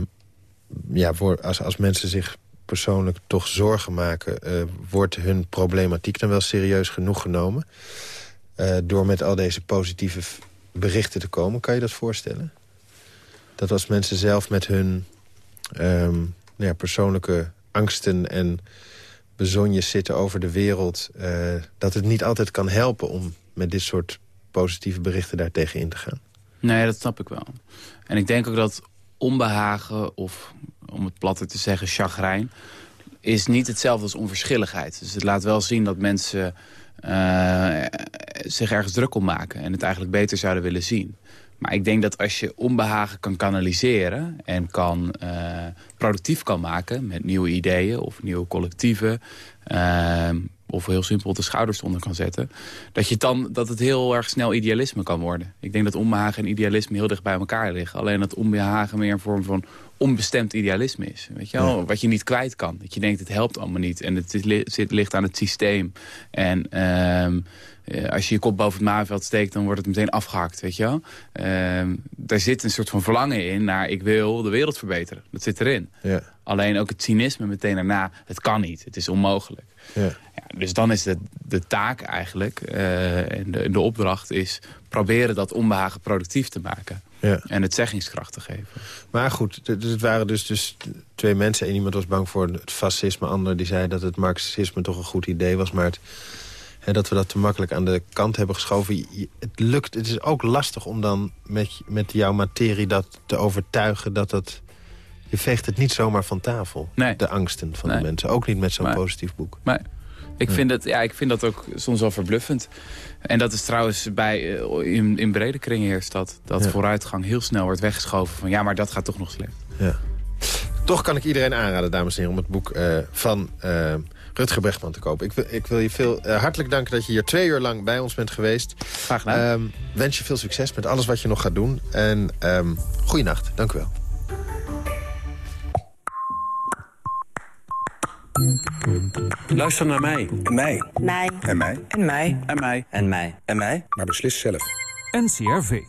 ja, voor, als, als mensen zich persoonlijk toch zorgen maken... eh, wordt hun problematiek dan wel serieus genoeg genomen... eh, door met al deze positieve berichten te komen. Kan je dat voorstellen? Dat als mensen zelf met hun ehm, ja, persoonlijke angsten en bezonjes zitten over de wereld... eh, dat het niet altijd kan helpen om met dit soort positieve berichten daartegen in te gaan. Nee, dat snap ik wel. En ik denk ook dat onbehagen, of om het platter te zeggen, chagrijn... is niet hetzelfde als onverschilligheid. Dus het laat wel zien dat mensen eh, zich ergens druk om maken... en het eigenlijk beter zouden willen zien. Maar ik denk dat als je onbehagen kan kanaliseren... en kan, eh, productief kan maken met nieuwe ideeën of nieuwe collectieven... eh, of heel simpel de schouders eronder kan zetten... Dat, je dan, dat het heel erg snel idealisme kan worden. Ik denk dat onbehagen en idealisme heel dicht bij elkaar liggen. Alleen dat onbehagen meer een vorm van onbestemd idealisme is. Weet je wel? Wat je niet kwijt kan. Dat je denkt, het helpt allemaal niet. En het zit, ligt aan het systeem. En ehm, eh, als je je kop boven het maanveld steekt, dan wordt het meteen afgehakt. Weet je wel? Ehm, daar zit een soort van verlangen in naar ik wil de wereld verbeteren. Dat zit erin. Ja. Alleen ook het cynisme meteen daarna, het kan niet. Het is onmogelijk. Ja. Ja, dus dan is de, de taak eigenlijk, eh, en de, de opdracht is... proberen dat onbehagen productief te maken. Ja. En het zeggingskracht te geven. Maar goed, het waren dus, dus twee mensen. Eén iemand was bang voor het fascisme. Ander die zei dat het marxisme toch een goed idee was. Maar het, dat we dat te makkelijk aan de kant hebben geschoven. Het lukt, het is ook lastig om dan met, met jouw materie dat te overtuigen. Dat dat, je veegt het niet zomaar van tafel. Nee. De angsten van de mensen. Ook niet met zo'n positief boek. Maar ik vind, het, ja, ik vind dat ook soms wel verbluffend. En dat is trouwens bij, eh, in, in brede kringen heerst dat. Dat Ja. vooruitgang heel snel wordt weggeschoven van... ja, maar dat gaat toch nog slecht. Ja. Toch kan ik iedereen aanraden, dames en heren... om het boek eh, van eh, Rutger Brechtman te kopen. Ik, wil- ik wil je veel eh, hartelijk danken dat je hier twee uur lang bij ons bent geweest. Graag gedaan. Ehm, wens je veel succes met alles wat je nog gaat doen. En um, goeienacht. Dank u wel. Luister naar mij. En mij. Mij. En mij. En mij. En mij. En mij. En mij. Maar beslis zelf. NCRV.